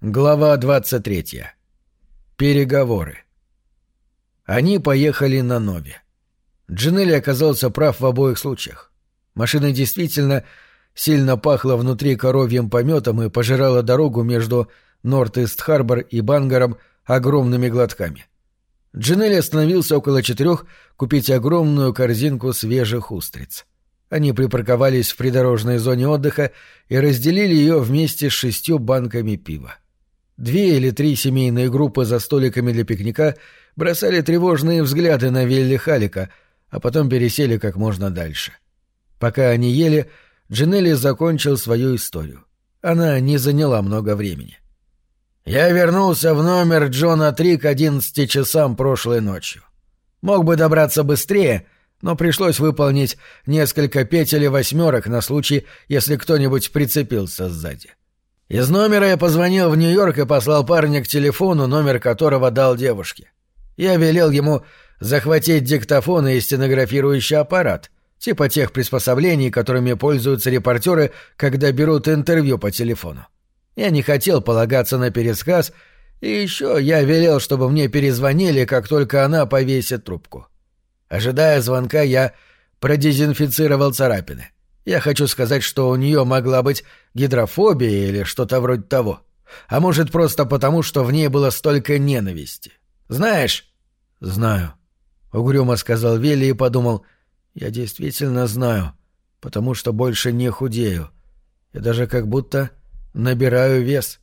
Глава 23. Переговоры. Они поехали на Нове. Джинелли оказался прав в обоих случаях. Машина действительно сильно пахла внутри коровьим пометом и пожирала дорогу между Норт-Ист-Харбор и Бангаром огромными глотками. Джинелли остановился около четырех купить огромную корзинку свежих устриц. Они припарковались в придорожной зоне отдыха и разделили ее вместе с шестью банками пива. Две или три семейные группы за столиками для пикника бросали тревожные взгляды на Вилли Халика, а потом пересели как можно дальше. Пока они ели, Джинелли закончил свою историю. Она не заняла много времени. «Я вернулся в номер Джона Три к одиннадцати часам прошлой ночью. Мог бы добраться быстрее, но пришлось выполнить несколько петель и восьмерок на случай, если кто-нибудь прицепился сзади. Из номера я позвонил в Нью-Йорк и послал парня к телефону, номер которого дал девушке. Я велел ему захватить диктофон и стенографирующий аппарат, типа тех приспособлений, которыми пользуются репортеры, когда берут интервью по телефону. Я не хотел полагаться на пересказ, и еще я велел, чтобы мне перезвонили, как только она повесит трубку. Ожидая звонка, я продезинфицировал царапины. Я хочу сказать, что у нее могла быть гидрофобия или что-то вроде того. А может, просто потому, что в ней было столько ненависти. Знаешь? — Знаю. — угрюмо сказал Вилли и подумал. — Я действительно знаю, потому что больше не худею. Я даже как будто набираю вес.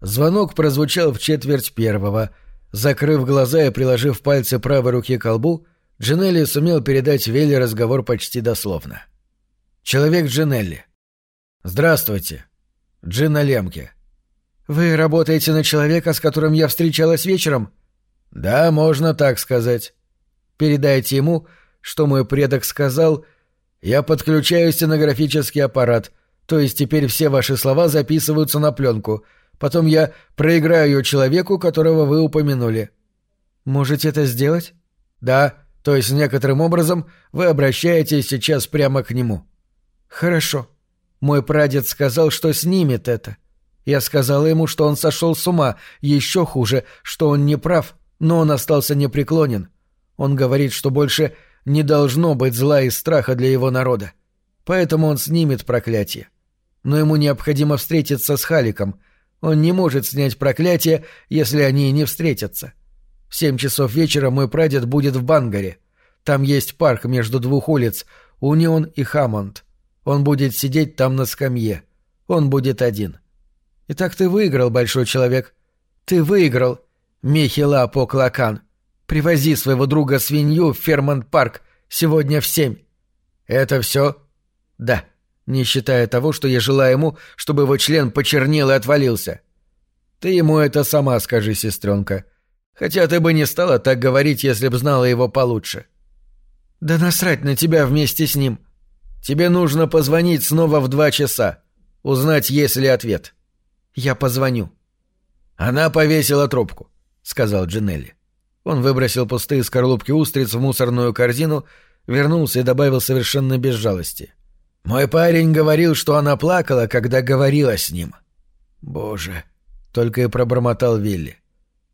Звонок прозвучал в четверть первого. Закрыв глаза и приложив пальцы правой руки к колбу, Джинелли сумел передать Вилли разговор почти дословно. — Человек Джинелли. Здравствуйте. Джина Лемке. Вы работаете на человека, с которым я встречалась вечером? Да, можно так сказать. Передайте ему, что мой предок сказал, я подключаю стенографический аппарат, то есть теперь все ваши слова записываются на пленку. Потом я проиграю ее человеку, которого вы упомянули. Можете это сделать? Да, то есть некоторым образом вы обращаетесь сейчас прямо к нему. «Хорошо. Мой прадед сказал, что снимет это. Я сказала ему, что он сошел с ума, еще хуже, что он не прав, но он остался непреклонен. Он говорит, что больше не должно быть зла и страха для его народа. Поэтому он снимет проклятие. Но ему необходимо встретиться с Халиком. Он не может снять проклятие, если они не встретятся. В семь часов вечера мой прадед будет в Бангаре. Там есть парк между двух улиц, Унион и Хаммонд. Он будет сидеть там на скамье. Он будет один. Итак, ты выиграл, большой человек. Ты выиграл, Михила Поклакан. Привози своего друга свинью в Фермонт-парк сегодня в семь. Это все? Да, не считая того, что я желаю ему, чтобы его член почернел и отвалился. Ты ему это сама скажи, сестренка. Хотя ты бы не стала так говорить, если б знала его получше. Да насрать на тебя вместе с ним. Тебе нужно позвонить снова в два часа. Узнать, есть ли ответ. Я позвоню. Она повесила трубку, сказал Джинелли. Он выбросил пустые скорлупки устриц в мусорную корзину, вернулся и добавил совершенно без жалости. Мой парень говорил, что она плакала, когда говорила с ним. Боже, только и пробормотал Вилли.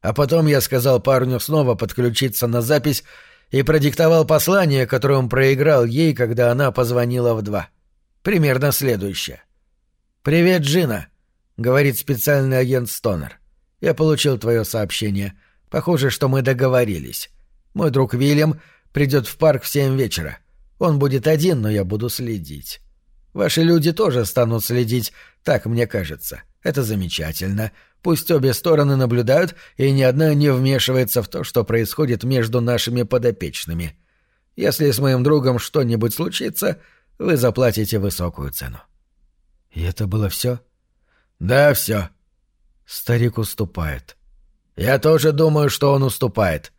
А потом я сказал парню снова подключиться на запись и продиктовал послание, которое он проиграл ей, когда она позвонила в два. Примерно следующее. «Привет, Джина», — говорит специальный агент Стонер. «Я получил твое сообщение. Похоже, что мы договорились. Мой друг Вильям придет в парк в семь вечера. Он будет один, но я буду следить. Ваши люди тоже станут следить, так мне кажется. Это замечательно. Пусть обе стороны наблюдают, и ни одна не вмешивается в то, что происходит между нашими подопечными. Если с моим другом что-нибудь случится, вы заплатите высокую цену. И это было все? Да, все. Старик уступает. Я тоже думаю, что он уступает.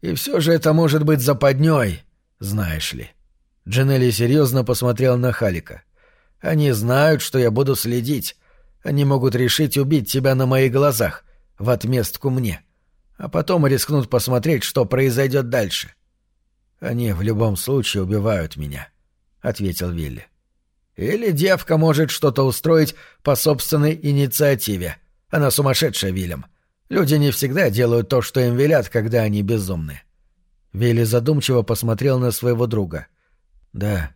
И все же это может быть западней, знаешь ли. Джинелли серьезно посмотрел на Халика. Они знают, что я буду следить. Они могут решить убить тебя на моих глазах, в отместку мне. А потом рискнут посмотреть, что произойдет дальше. Они в любом случае убивают меня, — ответил Вилли. Или девка может что-то устроить по собственной инициативе, Она сумасшедшая, Вильям. Люди не всегда делают то, что им велят, когда они безумны. Вилли задумчиво посмотрел на своего друга. Да,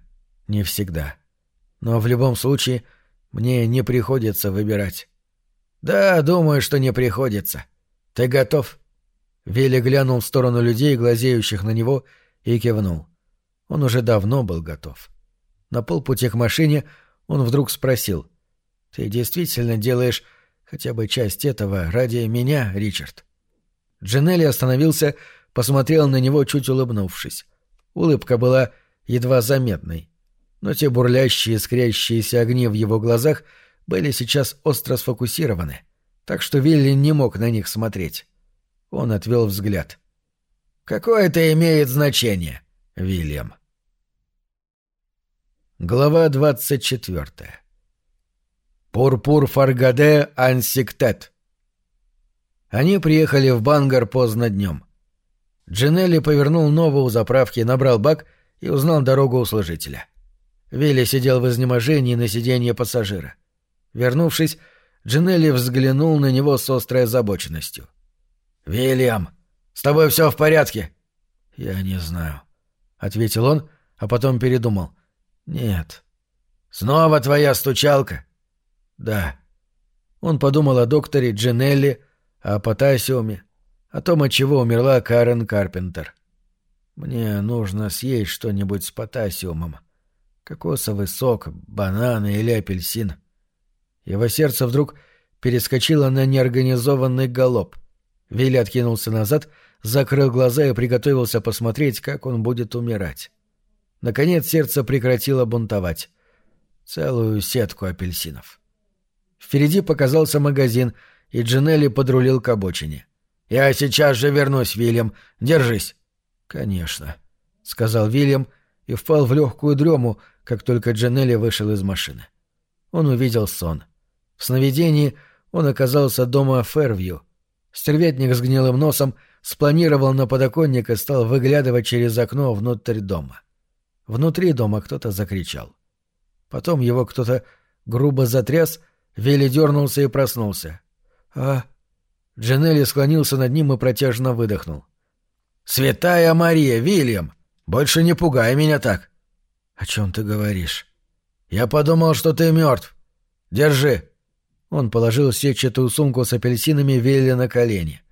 не всегда. Но в любом случае мне не приходится выбирать. Да, думаю, что не приходится. Ты готов? Вилли глянул в сторону людей, глазеющих на него, и кивнул. Он уже давно был готов. На полпути к машине он вдруг спросил. «Ты действительно делаешь хотя бы часть этого ради меня, Ричард?» Джинелли остановился, посмотрел на него, чуть улыбнувшись. Улыбка была едва заметной. Но те бурлящие, искрящиеся огни в его глазах были сейчас остро сфокусированы, так что Вилли не мог на них смотреть. Он отвел взгляд. «Какое это имеет значение, Вильям?» Глава двадцать четвертая. Пурпур Фаргаде Ансиктет. Они приехали в Бангар поздно днем. Джинелли повернул новую у заправки, набрал бак и узнал дорогу у служителя. Вилли сидел в изнеможении на сиденье пассажира. Вернувшись, Джинелли взглянул на него с острой озабоченностью. «Вильям, с тобой все в порядке?» «Я не знаю», — ответил он, а потом передумал. «Нет». «Снова твоя стучалка?» «Да». Он подумал о докторе Джинелли, о потасиуме, о том, от чего умерла Карен Карпентер. «Мне нужно съесть что-нибудь с потасиумом. Кокосовый сок, бананы или апельсин». Его сердце вдруг перескочило на неорганизованный галоп. Вилли откинулся назад, закрыл глаза и приготовился посмотреть, как он будет умирать. Наконец сердце прекратило бунтовать. Целую сетку апельсинов. Впереди показался магазин, и Джинелли подрулил к обочине. «Я сейчас же вернусь, Вильям. Держись!» «Конечно», — сказал Вильям и впал в легкую дрему, как только Джинелли вышел из машины. Он увидел сон. В сновидении он оказался дома Фервью. Стерветник с гнилым носом спланировал на подоконник и стал выглядывать через окно внутрь дома. — Внутри дома кто-то закричал. Потом его кто-то грубо затряс, Вилли дернулся и проснулся. «А...» Джанелли склонился над ним и протяжно выдохнул. «Святая Мария, Вильям! Больше не пугай меня так!» «О чем ты говоришь?» «Я подумал, что ты мертв. Держи!» Он положил сетчатую сумку с апельсинами Вилли на колени.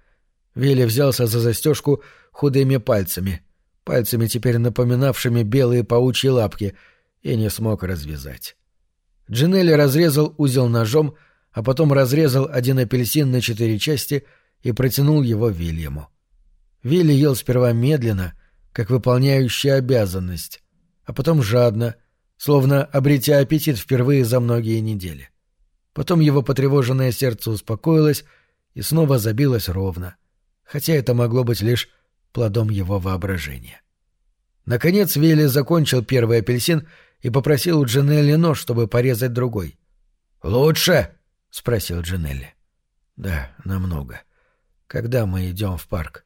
Вилли взялся за застежку худыми пальцами пальцами теперь напоминавшими белые паучьи лапки, и не смог развязать. Джинелли разрезал узел ножом, а потом разрезал один апельсин на четыре части и протянул его Вильяму. Вилли ел сперва медленно, как выполняющий обязанность, а потом жадно, словно обретя аппетит впервые за многие недели. Потом его потревоженное сердце успокоилось и снова забилось ровно, хотя это могло быть лишь плодом его воображения. Наконец Вилли закончил первый апельсин и попросил у Джинелли нож, чтобы порезать другой. «Лучше?» — спросил Джинелли. «Да, намного. Когда мы идем в парк?»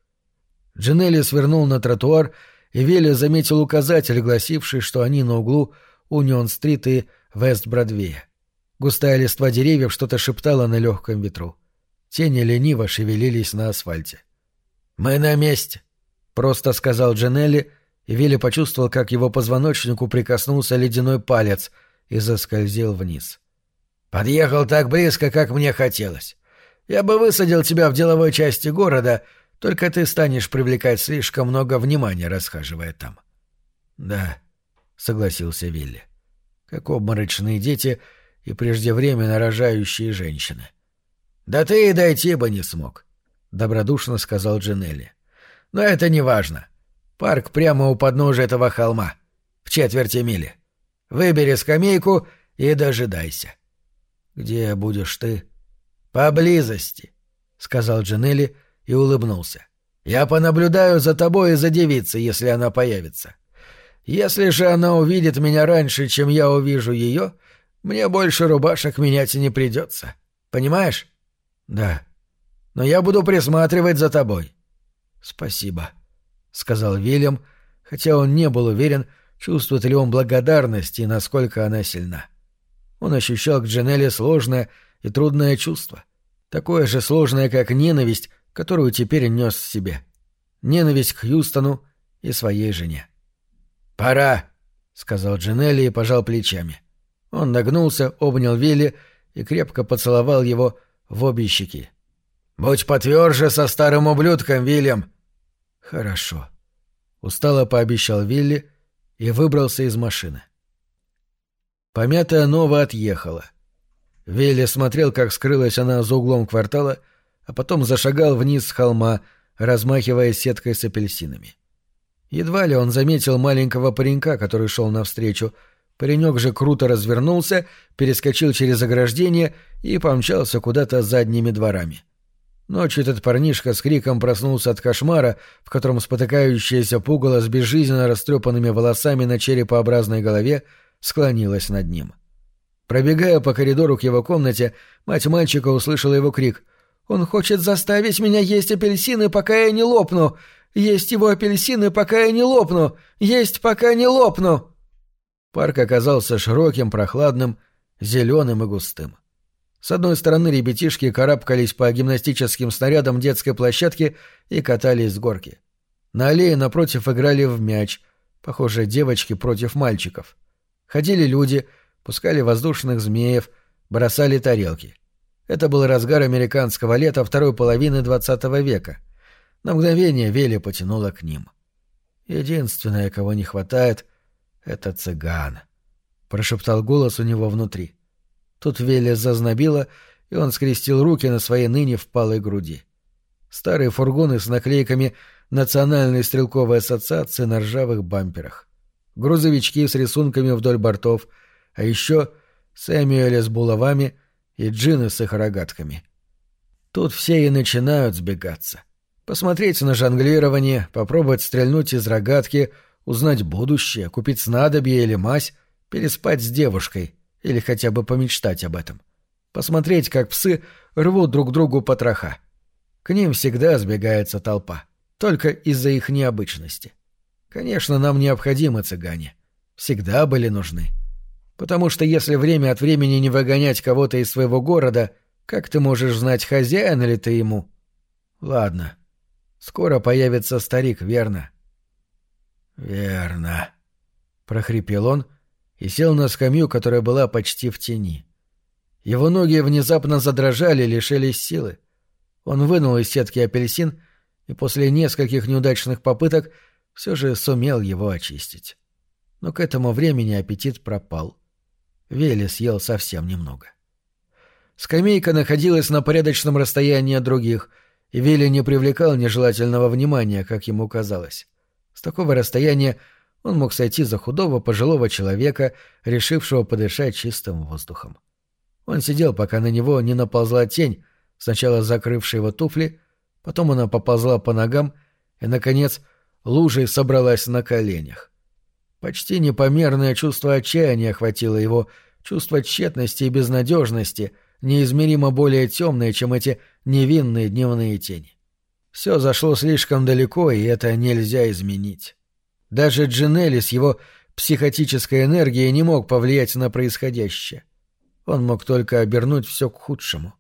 Джинелли свернул на тротуар, и Вилли заметил указатель, гласивший, что они на углу Унион-стрит и Вест-Бродвея. Густая листва деревьев что-то шептала на легком ветру. Тени лениво шевелились на асфальте. «Мы на месте», — просто сказал Джанелли, и Вилли почувствовал, как его позвоночнику прикоснулся ледяной палец и заскользил вниз. «Подъехал так близко, как мне хотелось. Я бы высадил тебя в деловой части города, только ты станешь привлекать слишком много внимания, расхаживая там». «Да», — согласился Вилли, — «как обморочные дети и преждевременно рожающие женщины». «Да ты и дойти бы не смог», — добродушно сказал Джинелли. Но это не важно. Парк прямо у подножия этого холма. В четверти мили. Выбери скамейку и дожидайся. — Где будешь ты? — Поблизости, — сказал Джанелли и улыбнулся. — Я понаблюдаю за тобой и за девицей, если она появится. Если же она увидит меня раньше, чем я увижу ее, мне больше рубашек менять не придется. Понимаешь? — Да. Но я буду присматривать за тобой. — «Спасибо», — сказал Вильям, хотя он не был уверен, чувствует ли он благодарность и насколько она сильна. Он ощущал к Джанелле сложное и трудное чувство. Такое же сложное, как ненависть, которую теперь нес в себе. Ненависть к Хьюстону и своей жене. «Пора», — сказал Джинелли и пожал плечами. Он нагнулся, обнял Вилли и крепко поцеловал его в обе щеки. «Будь потверже со старым ублюдком, Вильям!» «Хорошо», — устало пообещал Вилли и выбрался из машины. Помятая Нова отъехала. Вилли смотрел, как скрылась она за углом квартала, а потом зашагал вниз с холма, размахивая сеткой с апельсинами. Едва ли он заметил маленького паренька, который шел навстречу. Паренек же круто развернулся, перескочил через ограждение и помчался куда-то задними дворами. Ночью этот парнишка с криком проснулся от кошмара, в котором спотыкающаяся пугало с безжизненно растрепанными волосами на черепообразной голове склонилась над ним. Пробегая по коридору к его комнате, мать мальчика услышала его крик. «Он хочет заставить меня есть апельсины, пока я не лопну! Есть его апельсины, пока я не лопну! Есть, пока не лопну!» Парк оказался широким, прохладным, зеленым и густым. С одной стороны ребятишки карабкались по гимнастическим снарядам детской площадки и катались с горки. На аллее напротив играли в мяч, похоже, девочки против мальчиков. Ходили люди, пускали воздушных змеев, бросали тарелки. Это был разгар американского лета второй половины двадцатого века — на мгновение Вели потянула к ним. «Единственное, кого не хватает, — это цыган», — прошептал голос у него внутри. Тут Вели зазнобила, и он скрестил руки на своей ныне впалой груди. Старые фургоны с наклейками Национальной стрелковой ассоциации на ржавых бамперах. Грузовички с рисунками вдоль бортов, а еще Сэмюэли с булавами и джины с их рогатками. Тут все и начинают сбегаться. — Посмотреть на жонглирование, попробовать стрельнуть из рогатки, узнать будущее, купить снадобье или мазь, переспать с девушкой или хотя бы помечтать об этом. Посмотреть, как псы рвут друг другу потроха. К ним всегда сбегается толпа, только из-за их необычности. Конечно, нам необходимы цыгане. Всегда были нужны. Потому что если время от времени не выгонять кого-то из своего города, как ты можешь знать, хозяин ли ты ему? Ладно, — Скоро появится старик, верно? Верно, прохрипел он и сел на скамью, которая была почти в тени. Его ноги внезапно задрожали, лишились силы. Он вынул из сетки апельсин и после нескольких неудачных попыток все же сумел его очистить. Но к этому времени аппетит пропал. Вели съел совсем немного. Скамейка находилась на порядочном расстоянии от других — и Вилли не привлекал нежелательного внимания, как ему казалось. С такого расстояния он мог сойти за худого пожилого человека, решившего подышать чистым воздухом. Он сидел, пока на него не наползла тень, сначала закрывшая его туфли, потом она поползла по ногам и, наконец, лужей собралась на коленях. Почти непомерное чувство отчаяния охватило его, чувство тщетности и безнадежности, неизмеримо более темные, чем эти невинные дневные тени. Все зашло слишком далеко, и это нельзя изменить. Даже Джинелли с его психотической энергией не мог повлиять на происходящее. Он мог только обернуть все к худшему.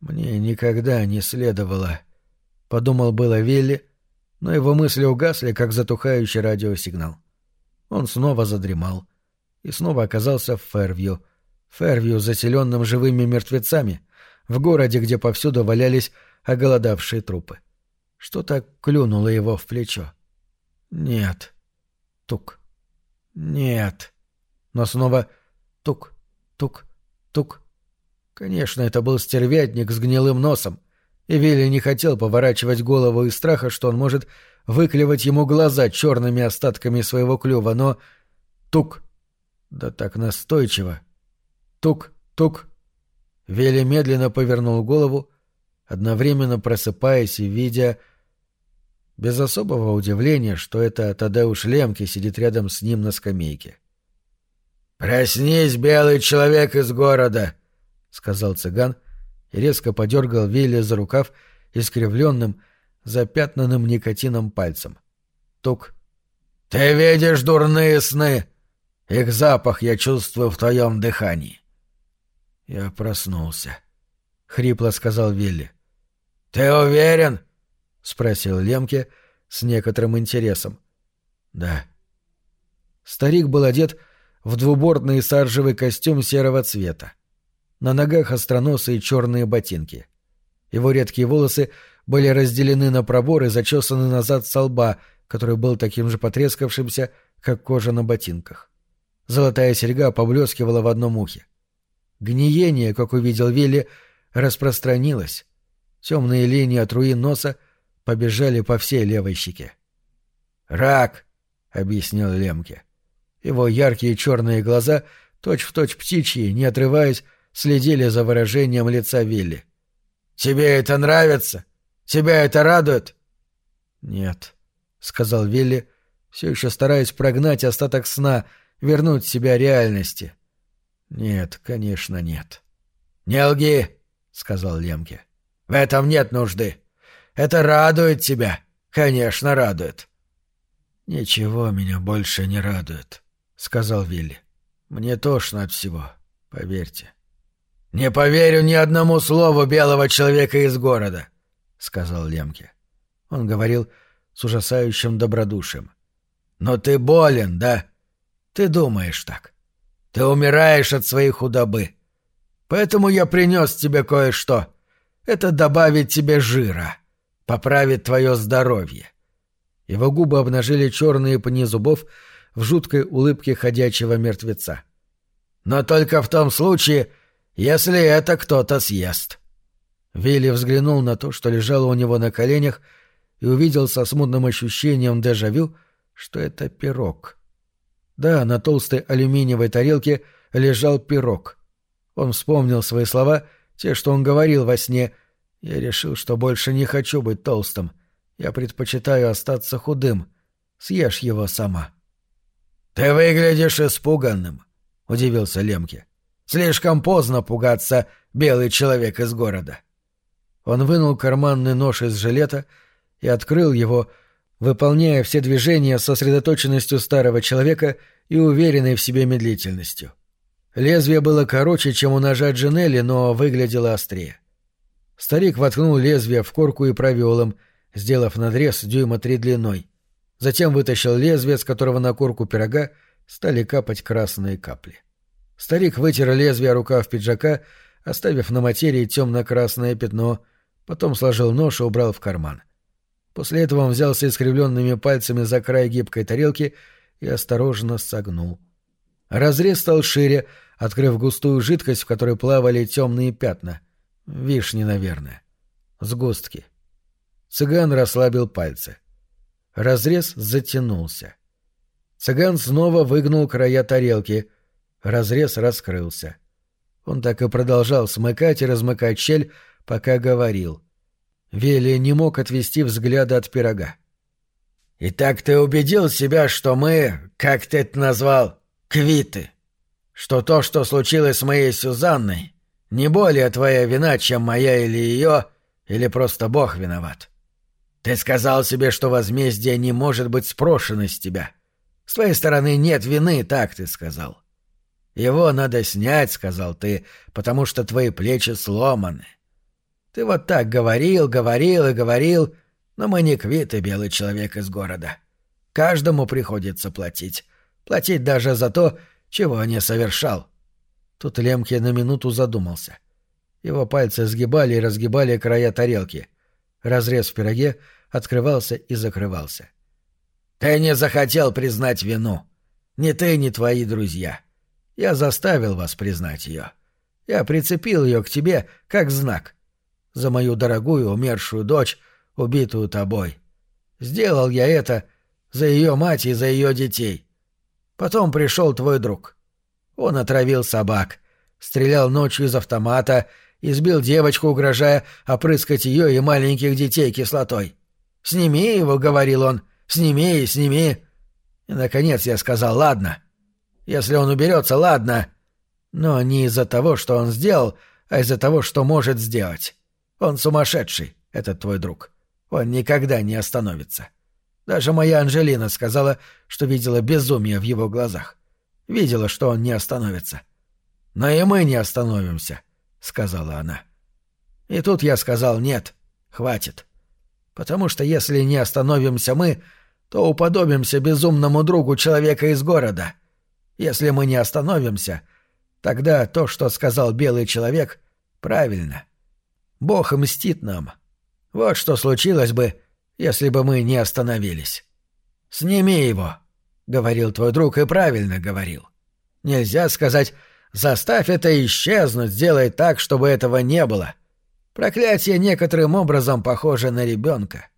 «Мне никогда не следовало», — подумал было Вилли, но его мысли угасли, как затухающий радиосигнал. Он снова задремал и снова оказался в Фервью — Фервью, заселенным живыми мертвецами, в городе, где повсюду валялись оголодавшие трупы. Что-то клюнуло его в плечо. Нет. Тук. Нет. Но снова тук, тук, тук. Конечно, это был стервятник с гнилым носом, и Вилли не хотел поворачивать голову из страха, что он может выклевать ему глаза черными остатками своего клюва, но... Тук. Да так настойчиво, Тук-тук. Вели медленно повернул голову, одновременно просыпаясь и видя... Без особого удивления, что это Тадеуш Лемки сидит рядом с ним на скамейке. «Проснись, белый человек из города!» — сказал цыган и резко подергал Вилли за рукав искривленным, запятнанным никотином пальцем. Тук. «Ты видишь дурные сны! Их запах я чувствую в твоем дыхании. Я проснулся. — хрипло сказал Вилли. «Ты уверен?» — спросил Лемке с некоторым интересом. «Да». Старик был одет в двубортный саржевый костюм серого цвета. На ногах остроносые черные ботинки. Его редкие волосы были разделены на пробор и зачесаны назад со лба, который был таким же потрескавшимся, как кожа на ботинках. Золотая серьга поблескивала в одном ухе. Гниение, как увидел Вилли, распространилось. Темные линии от руин носа побежали по всей левой щеке. «Рак!» — объяснил Лемке. Его яркие черные глаза, точь-в-точь точь птичьи, не отрываясь, следили за выражением лица Вилли. «Тебе это нравится? Тебя это радует?» «Нет», — сказал Вилли, все еще стараясь прогнать остаток сна, вернуть себя реальности. «Нет, конечно, нет». «Не лги», — сказал Лемке. «В этом нет нужды. Это радует тебя. Конечно, радует». «Ничего меня больше не радует», — сказал Вилли. «Мне тошно от всего, поверьте». «Не поверю ни одному слову белого человека из города», — сказал Лемке. Он говорил с ужасающим добродушием. «Но ты болен, да? Ты думаешь так. Ты умираешь от своей худобы. Поэтому я принес тебе кое-что. Это добавит тебе жира, поправит твое здоровье». Его губы обнажили черные пни зубов в жуткой улыбке ходячего мертвеца. «Но только в том случае, если это кто-то съест». Вилли взглянул на то, что лежало у него на коленях, и увидел со смутным ощущением дежавю, что это пирог. Да, на толстой алюминиевой тарелке лежал пирог. Он вспомнил свои слова, те, что он говорил во сне. Я решил, что больше не хочу быть толстым. Я предпочитаю остаться худым. Съешь его сама. — Ты выглядишь испуганным, — удивился Лемке. — Слишком поздно пугаться, белый человек из города. Он вынул карманный нож из жилета и открыл его, выполняя все движения с сосредоточенностью старого человека и уверенной в себе медлительностью. Лезвие было короче, чем у ножа Джинелли, но выглядело острее. Старик воткнул лезвие в корку и провел им, сделав надрез дюйма три длиной. Затем вытащил лезвие, с которого на корку пирога стали капать красные капли. Старик вытер лезвие рукав пиджака, оставив на материи темно-красное пятно, потом сложил нож и убрал в карман. После этого он взялся искривленными пальцами за край гибкой тарелки и осторожно согнул. Разрез стал шире, открыв густую жидкость, в которой плавали темные пятна. Вишни, наверное. Сгустки. Цыган расслабил пальцы. Разрез затянулся. Цыган снова выгнул края тарелки. Разрез раскрылся. Он так и продолжал смыкать и размыкать щель, пока говорил. Вели не мог отвести взгляда от пирога. «Итак ты убедил себя, что мы, как ты это назвал, квиты? Что то, что случилось с моей Сюзанной, не более твоя вина, чем моя или ее, или просто Бог виноват? Ты сказал себе, что возмездие не может быть спрошено с тебя. С твоей стороны нет вины, так ты сказал. Его надо снять, сказал ты, потому что твои плечи сломаны. Ты вот так говорил, говорил и говорил, но мы не квиты, белый человек из города. Каждому приходится платить. Платить даже за то, чего не совершал. Тут Лемке на минуту задумался. Его пальцы сгибали и разгибали края тарелки. Разрез в пироге открывался и закрывался. «Ты не захотел признать вину. Ни ты, ни твои друзья. Я заставил вас признать ее. Я прицепил ее к тебе как знак. За мою дорогую умершую дочь, убитую тобой. Сделал я это за ее мать и за ее детей. Потом пришел твой друг. Он отравил собак, стрелял ночью из автомата, избил девочку, угрожая опрыскать ее и маленьких детей кислотой. «Сними его», — говорил он, — «сними, сними». И, наконец, я сказал «ладно». Если он уберется, ладно. Но не из-за того, что он сделал, а из-за того, что может сделать. Он сумасшедший, этот твой друг. Он никогда не остановится. Даже моя Анжелина сказала, что видела безумие в его глазах. Видела, что он не остановится. Но и мы не остановимся, — сказала она. И тут я сказал «нет, хватит». Потому что если не остановимся мы, то уподобимся безумному другу человека из города. Если мы не остановимся, тогда то, что сказал белый человек, правильно. Бог мстит нам. Вот что случилось бы, если бы мы не остановились. «Сними его», — говорил твой друг, и правильно говорил. Нельзя сказать «заставь это исчезнуть, сделай так, чтобы этого не было». Проклятие некоторым образом похоже на ребенка.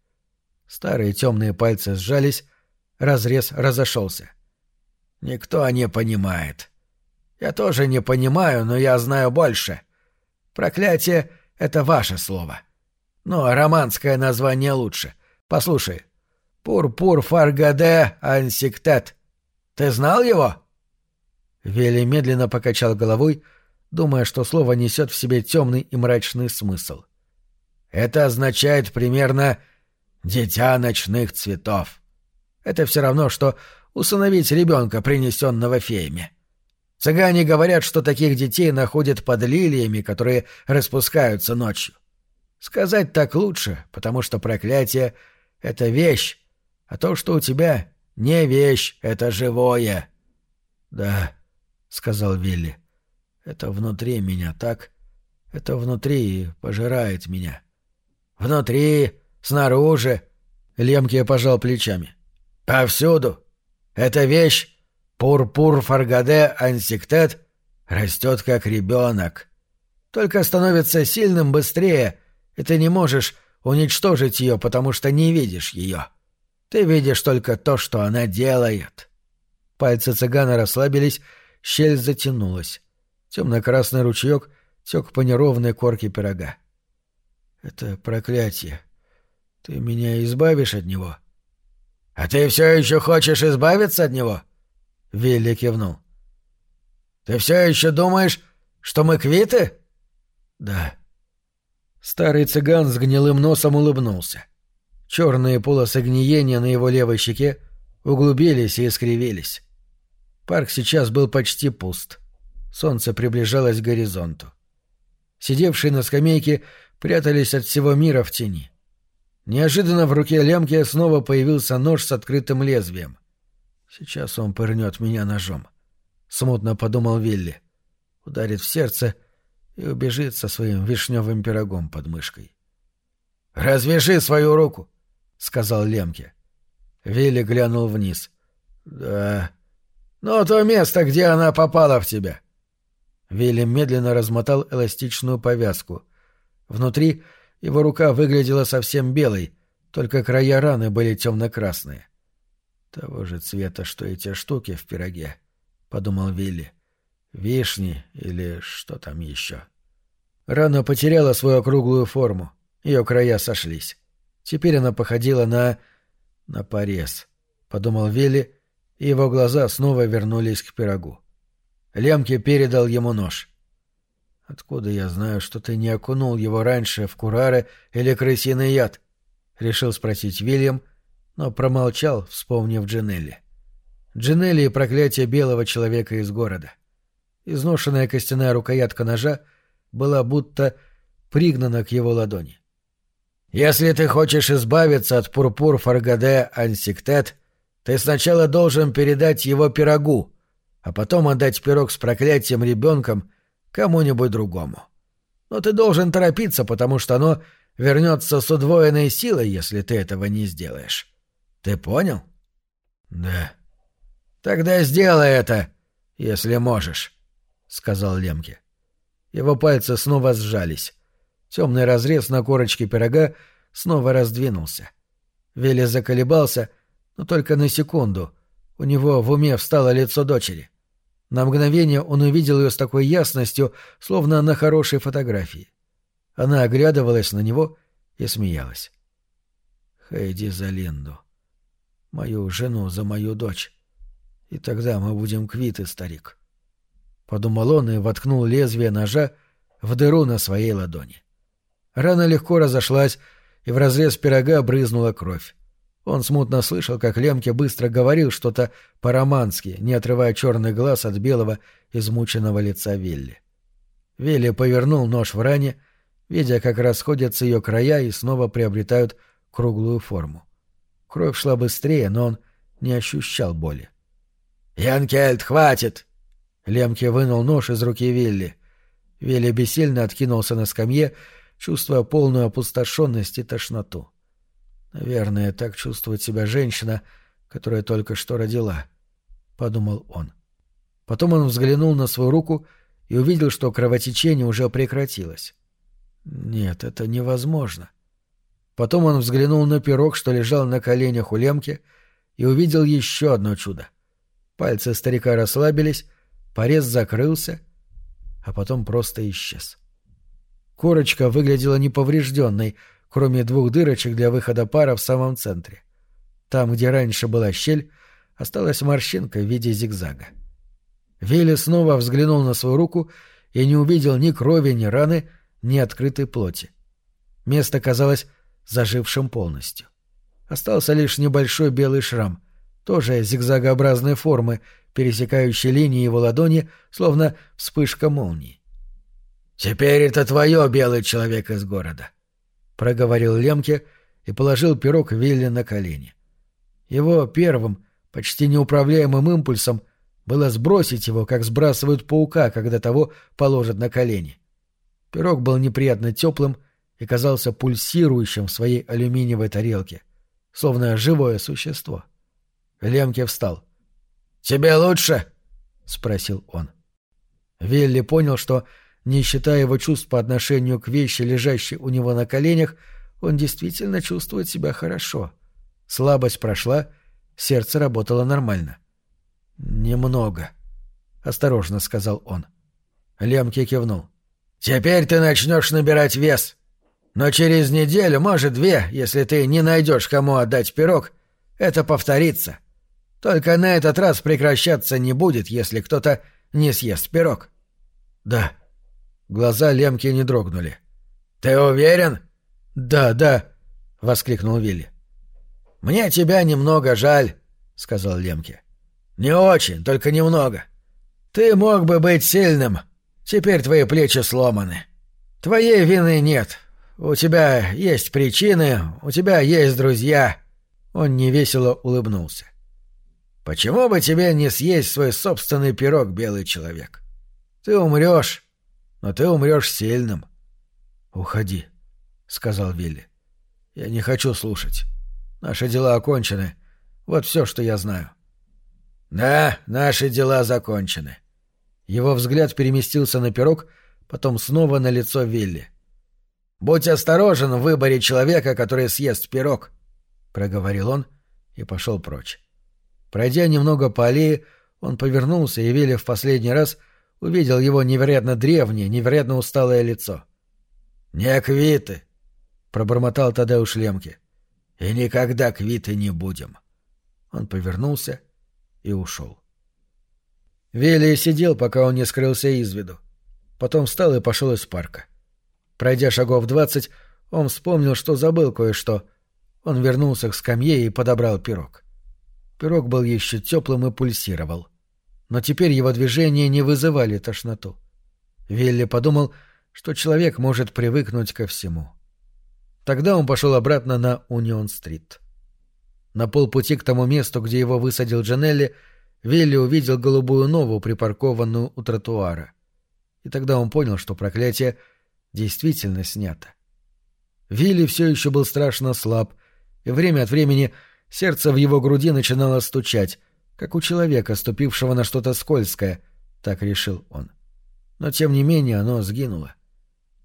Старые темные пальцы сжались, разрез разошелся. Никто не понимает. Я тоже не понимаю, но я знаю больше. Проклятие — это ваше слово. Но романское название лучше. Послушай. Пур-пур фаргаде ансиктет. Ты знал его? Вели медленно покачал головой, думая, что слово несет в себе темный и мрачный смысл. Это означает примерно «дитя ночных цветов». Это все равно, что усыновить ребенка, принесенного феями. Цыгане говорят, что таких детей находят под лилиями, которые распускаются ночью. Сказать так лучше, потому что проклятие — это вещь, а то, что у тебя не вещь, это живое. — Да, — сказал Вилли, — это внутри меня, так? Это внутри пожирает меня. — Внутри, снаружи. Лемке пожал плечами. — Повсюду. Эта вещь, пурпур фаргаде ансиктет, растет как ребенок. Только становится сильным быстрее, и ты не можешь уничтожить ее, потому что не видишь ее. Ты видишь только то, что она делает. Пальцы цыгана расслабились, щель затянулась. Темно-красный ручеек тек по неровной корке пирога. — Это проклятие. Ты меня избавишь от него? — А ты все еще хочешь избавиться от него? — Вилли кивнул. — Ты все еще думаешь, что мы квиты? — Да. Старый цыган с гнилым носом улыбнулся. Черные полосы гниения на его левой щеке углубились и искривились. Парк сейчас был почти пуст. Солнце приближалось к горизонту. Сидевшие на скамейке прятались от всего мира в тени. Неожиданно в руке лямки снова появился нож с открытым лезвием. «Сейчас он пырнет меня ножом», — смутно подумал Вилли. Ударит в сердце и убежит со своим вишневым пирогом под мышкой. «Развяжи свою руку», — сказал Лемке. Вилли глянул вниз. «Да, «Ну, то место, где она попала в тебя». Вилли медленно размотал эластичную повязку. Внутри его рука выглядела совсем белой, только края раны были темно-красные. «Того же цвета, что и те штуки в пироге», — подумал Вилли. «Вишни или что там еще?» Рана потеряла свою округлую форму. Ее края сошлись. Теперь она походила на... на порез, — подумал Вилли, и его глаза снова вернулись к пирогу. Лемке передал ему нож. «Откуда я знаю, что ты не окунул его раньше в курары или крысиный яд?» — решил спросить Вильям, но промолчал, вспомнив Джинелли. Джинелли и проклятие белого человека из города. Изношенная костяная рукоятка ножа была будто пригнана к его ладони. «Если ты хочешь избавиться от пурпур фаргаде ансиктет, ты сначала должен передать его пирогу, а потом отдать пирог с проклятием ребенком кому-нибудь другому. Но ты должен торопиться, потому что оно вернется с удвоенной силой, если ты этого не сделаешь. Ты понял? Да. Тогда сделай это, если можешь, сказал Лемке. Его пальцы снова сжались. Темный разрез на корочке пирога снова раздвинулся. Вилли заколебался, но только на секунду. У него в уме встало лицо дочери. На мгновение он увидел ее с такой ясностью, словно на хорошей фотографии. Она оглядывалась на него и смеялась. «Хэйди за Линду. Мою жену за мою дочь. И тогда мы будем квиты, старик». Подумал он и воткнул лезвие ножа в дыру на своей ладони. Рана легко разошлась, и в разрез пирога брызнула кровь. Он смутно слышал, как Лемке быстро говорил что-то по-романски, не отрывая черный глаз от белого, измученного лица Вилли. Вилли повернул нож в ране, видя, как расходятся ее края и снова приобретают круглую форму. Кровь шла быстрее, но он не ощущал боли. «Янкельд, хватит!» Лемке вынул нож из руки Вилли. Вилли бессильно откинулся на скамье, чувствуя полную опустошенность и тошноту. «Наверное, так чувствует себя женщина, которая только что родила», — подумал он. Потом он взглянул на свою руку и увидел, что кровотечение уже прекратилось. Нет, это невозможно. Потом он взглянул на пирог, что лежал на коленях у Лемки, и увидел еще одно чудо. Пальцы старика расслабились, порез закрылся, а потом просто исчез. Корочка выглядела неповрежденной, кроме двух дырочек для выхода пара в самом центре. Там, где раньше была щель, осталась морщинка в виде зигзага. Вилли снова взглянул на свою руку и не увидел ни крови, ни раны, ни открытой плоти. Место казалось зажившим полностью. Остался лишь небольшой белый шрам, тоже зигзагообразной формы, пересекающий линии его ладони, словно вспышка молнии. «Теперь это твое, белый человек из города», — проговорил Лемке и положил пирог Вилли на колени. Его первым, почти неуправляемым импульсом было сбросить его, как сбрасывают паука, когда того положат на колени. Пирог был неприятно теплым и казался пульсирующим в своей алюминиевой тарелке, словно живое существо. Лемке встал. «Тебе лучше?» — спросил он. Вилли понял, что, не считая его чувств по отношению к вещи, лежащей у него на коленях, он действительно чувствует себя хорошо. Слабость прошла, сердце работало нормально. — «Немного», — осторожно сказал он. Лемке кивнул. «Теперь ты начнешь набирать вес. Но через неделю, может, две, если ты не найдешь, кому отдать пирог, это повторится. Только на этот раз прекращаться не будет, если кто-то не съест пирог». «Да». Глаза Лемки не дрогнули. «Ты уверен?» «Да, да», — воскликнул Вилли. «Мне тебя немного жаль», — сказал Лемке. «Не очень, только немного. Ты мог бы быть сильным. Теперь твои плечи сломаны. Твоей вины нет. У тебя есть причины, у тебя есть друзья». Он невесело улыбнулся. «Почему бы тебе не съесть свой собственный пирог, белый человек? Ты умрешь, но ты умрешь сильным». «Уходи», — сказал Вилли. «Я не хочу слушать. Наши дела окончены. Вот все, что я знаю. «Да, наши дела закончены». Его взгляд переместился на пирог, потом снова на лицо Вилли. «Будь осторожен в выборе человека, который съест пирог», — проговорил он и пошел прочь. Пройдя немного по аллее, он повернулся, и Вилли в последний раз увидел его невероятно древнее, невероятно усталое лицо. «Не квиты», — пробормотал Тадеуш Лемке. «И никогда квиты не будем». Он повернулся и ушел. Велия сидел, пока он не скрылся из виду. Потом встал и пошел из парка. Пройдя шагов двадцать, он вспомнил, что забыл кое-что. Он вернулся к скамье и подобрал пирог. Пирог был еще теплым и пульсировал. Но теперь его движения не вызывали тошноту. Вилли подумал, что человек может привыкнуть ко всему. Тогда он пошел обратно на Унион-стрит. На полпути к тому месту, где его высадил Джанелли, Вилли увидел голубую нову, припаркованную у тротуара. И тогда он понял, что проклятие действительно снято. Вилли все еще был страшно слаб, и время от времени сердце в его груди начинало стучать, как у человека, ступившего на что-то скользкое, так решил он. Но тем не менее оно сгинуло.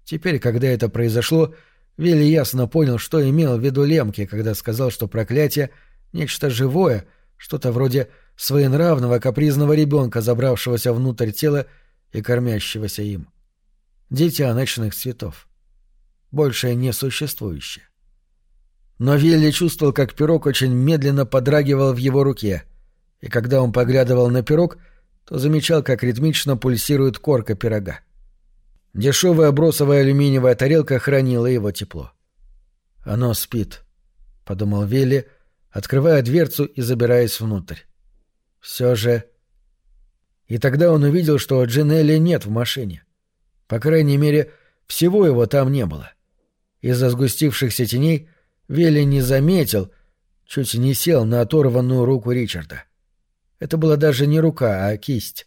Теперь, когда это произошло, Вилли ясно понял, что имел в виду Лемке, когда сказал, что проклятие — нечто живое, что-то вроде своенравного капризного ребенка, забравшегося внутрь тела и кормящегося им. Дитя ночных цветов. Больше не существующее. Но Вилли чувствовал, как пирог очень медленно подрагивал в его руке, и когда он поглядывал на пирог, то замечал, как ритмично пульсирует корка пирога. Дешевая бросовая алюминиевая тарелка хранила его тепло. «Оно спит», — подумал Вилли, открывая дверцу и забираясь внутрь. «Все же...» И тогда он увидел, что Джинелли нет в машине. По крайней мере, всего его там не было. Из-за сгустившихся теней Вилли не заметил, чуть не сел на оторванную руку Ричарда. Это была даже не рука, а кисть.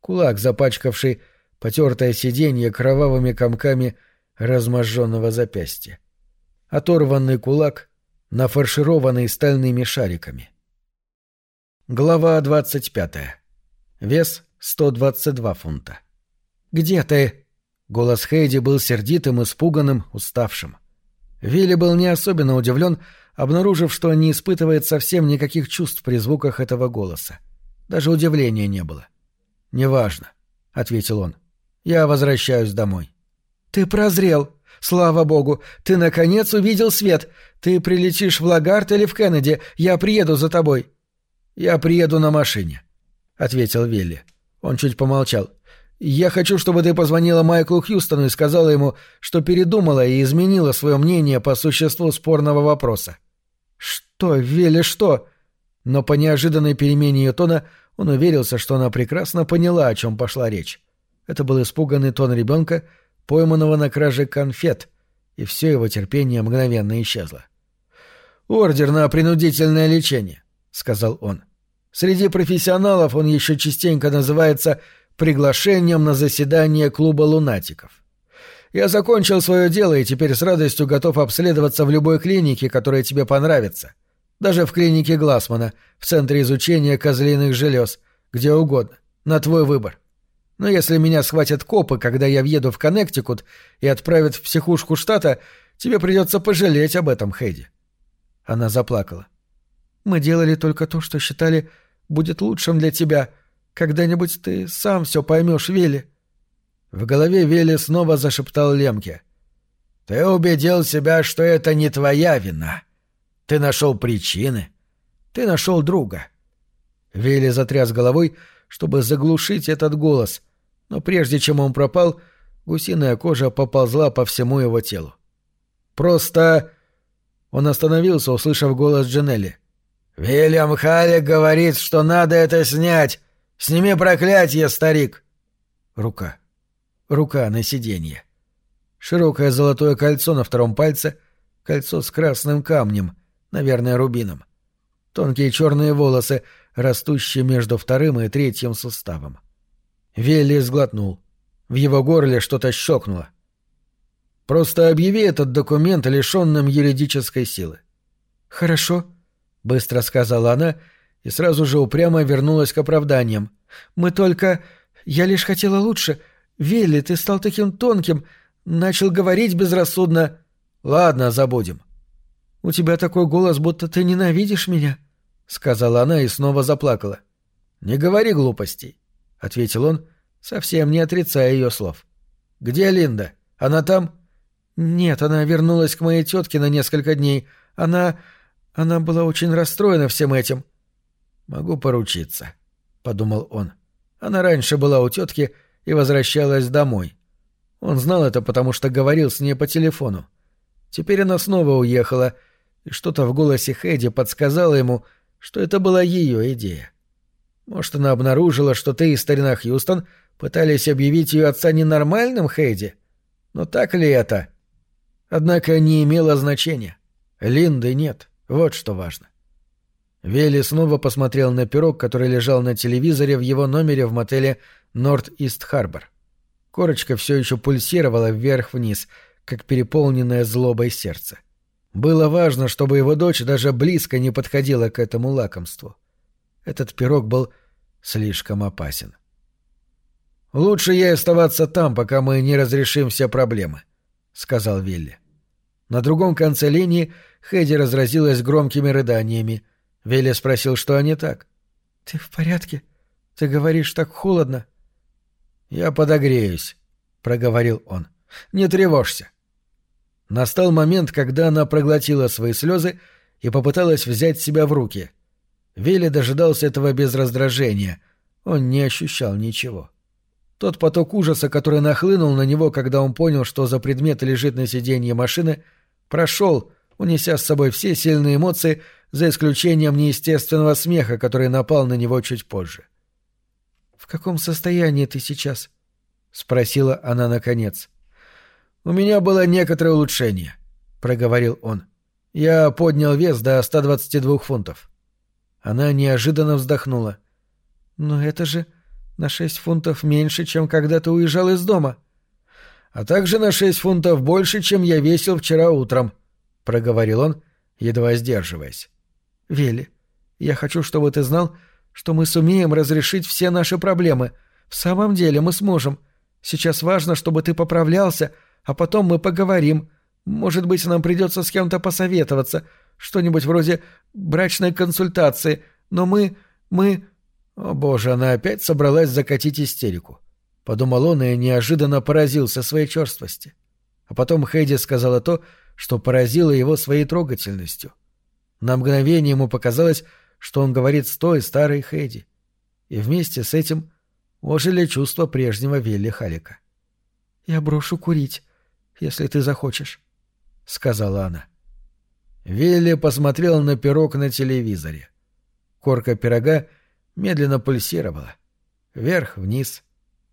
Кулак, запачкавший потертое сиденье кровавыми комками разможженного запястья. Оторванный кулак, нафаршированный стальными шариками. Глава двадцать пятая. Вес сто двадцать два фунта. «Где ты?» Голос Хейди был сердитым, испуганным, уставшим. Вилли был не особенно удивлен, обнаружив, что не испытывает совсем никаких чувств при звуках этого голоса. Даже удивления не было. «Неважно», — ответил он. «Я возвращаюсь домой». «Ты прозрел. Слава богу, ты наконец увидел свет. Ты прилетишь в Лагард или в Кеннеди. Я приеду за тобой». «Я приеду на машине», — ответил Вилли. Он чуть помолчал. «Я хочу, чтобы ты позвонила Майклу Хьюстону и сказала ему, что передумала и изменила свое мнение по существу спорного вопроса». «Что, Вилли, что?» Но по неожиданной перемене ее тона он уверился, что она прекрасно поняла, о чем пошла речь. Это был испуганный тон ребенка, пойманного на краже конфет, и все его терпение мгновенно исчезло. «Ордер на принудительное лечение», — сказал он. «Среди профессионалов он еще частенько называется приглашением на заседание клуба лунатиков. Я закончил свое дело и теперь с радостью готов обследоваться в любой клинике, которая тебе понравится. Даже в клинике Глассмана, в Центре изучения козлиных желез, где угодно, на твой выбор. Но если меня схватят копы, когда я въеду в Коннектикут и отправят в психушку штата, тебе придется пожалеть об этом, Хэдди. Она заплакала. Мы делали только то, что считали будет лучшим для тебя. Когда-нибудь ты сам все поймешь, Вилли. В голове Вилли снова зашептал Лемке. Ты убедил себя, что это не твоя вина. Ты нашел причины. Ты нашел друга. Вилли затряс головой, чтобы заглушить этот голос, но прежде чем он пропал, гусиная кожа поползла по всему его телу. «Просто...» Он остановился, услышав голос Джанелли. «Вильям Халлик говорит, что надо это снять. Сними проклятие, старик!» Рука. Рука на сиденье. Широкое золотое кольцо на втором пальце, кольцо с красным камнем, наверное, рубином. Тонкие черные волосы, растущие между вторым и третьим суставом. Велли сглотнул. В его горле что-то щелкнуло. «Просто объяви этот документ лишенным юридической силы». «Хорошо», — быстро сказала она и сразу же упрямо вернулась к оправданиям. «Мы только... Я лишь хотела лучше. Велли, ты стал таким тонким, начал говорить безрассудно. Ладно, забудем». «У тебя такой голос, будто ты ненавидишь меня», — сказала она и снова заплакала. «Не говори глупостей. — ответил он, совсем не отрицая ее слов. «Где Линда? Она там?» «Нет, она вернулась к моей тетке на несколько дней. Она... она была очень расстроена всем этим». «Могу поручиться», — подумал он. Она раньше была у тетки и возвращалась домой. Он знал это, потому что говорил с ней по телефону. Теперь она снова уехала, и что-то в голосе Хэдди подсказало ему, что это была ее идея. Может, она обнаружила, что ты и старина Хьюстон пытались объявить ее отца ненормальным, Хейди? Но так ли это? Однако не имело значения. Линды нет. Вот что важно. Вилли снова посмотрел на пирог, который лежал на телевизоре в его номере в мотеле Норт-Ист Харбор. Корочка все еще пульсировала вверх-вниз, как переполненное злобой сердце. Было важно, чтобы его дочь даже близко не подходила к этому лакомству. Этот пирог был слишком опасен. «Лучше ей оставаться там, пока мы не разрешим все проблемы», — сказал Вилли. На другом конце линии Хэдди разразилась громкими рыданиями. Вилли спросил, что они так. «Ты в порядке? Ты говоришь так холодно». «Я подогреюсь», — проговорил он. «Не тревожься». Настал момент, когда она проглотила свои слезы и попыталась взять себя в руки. Вилли дожидался этого без раздражения. Он не ощущал ничего. Тот поток ужаса, который нахлынул на него, когда он понял, что за предмет лежит на сиденье машины, прошел, унеся с собой все сильные эмоции, за исключением неестественного смеха, который напал на него чуть позже. «В каком состоянии ты сейчас?» — спросила она наконец. «У меня было некоторое улучшение», — проговорил он. «Я поднял вес до 122 фунтов». Она неожиданно вздохнула. «Но это же на шесть фунтов меньше, чем когда ты уезжал из дома». «А также на шесть фунтов больше, чем я весил вчера утром», — проговорил он, едва сдерживаясь. «Вилли, я хочу, чтобы ты знал, что мы сумеем разрешить все наши проблемы. В самом деле мы сможем. Сейчас важно, чтобы ты поправлялся, а потом мы поговорим. Может быть, нам придется с кем-то посоветоваться, что-нибудь вроде брачной консультации, но мы... мы...» О боже, она опять собралась закатить истерику. Подумал он и неожиданно поразился своей черствости. А потом Хэйди сказала то, что поразило его своей трогательностью. На мгновение ему показалось, что он говорит с той старой Хэйди. И вместе с этим ожили чувства прежнего Вилли Халика. «Я брошу курить, если ты захочешь», — сказала она. Вилли посмотрел на пирог на телевизоре. Корка пирога медленно пульсировала. Вверх-вниз,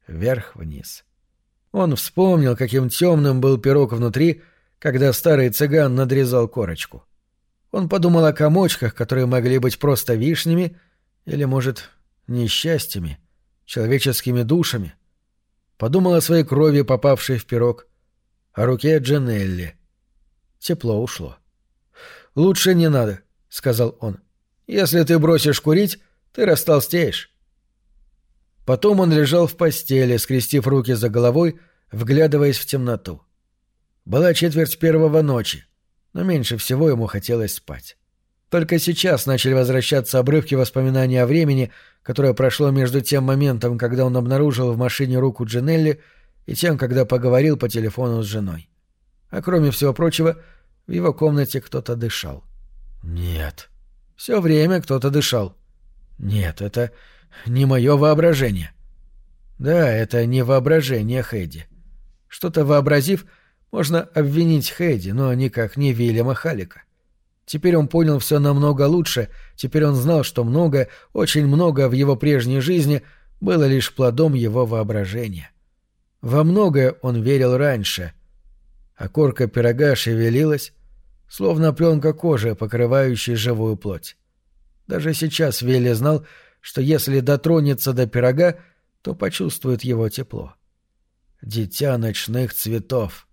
вверх-вниз. Он вспомнил, каким темным был пирог внутри, когда старый цыган надрезал корочку. Он подумал о комочках, которые могли быть просто вишнями или, может, несчастьями, человеческими душами. Подумал о своей крови, попавшей в пирог, о руке Джанелли. Тепло ушло. «Лучше не надо», — сказал он. «Если ты бросишь курить, ты растолстеешь». Потом он лежал в постели, скрестив руки за головой, вглядываясь в темноту. Была четверть первого ночи, но меньше всего ему хотелось спать. Только сейчас начали возвращаться обрывки воспоминаний о времени, которое прошло между тем моментом, когда он обнаружил в машине руку Джинелли, и тем, когда поговорил по телефону с женой. А кроме всего прочего, в его комнате кто-то дышал. Нет. Все время кто-то дышал. Нет, это не мое воображение. Да, это не воображение Хэдди. Что-то вообразив, можно обвинить Хэдди, но никак не Вильяма Халика. Теперь он понял все намного лучше, теперь он знал, что многое, очень многое в его прежней жизни было лишь плодом его воображения. Во многое он верил раньше — а корка пирога шевелилась, словно пленка кожи, покрывающая живую плоть. Даже сейчас Вилли знал, что если дотронется до пирога, то почувствует его тепло. «Дитя ночных цветов», —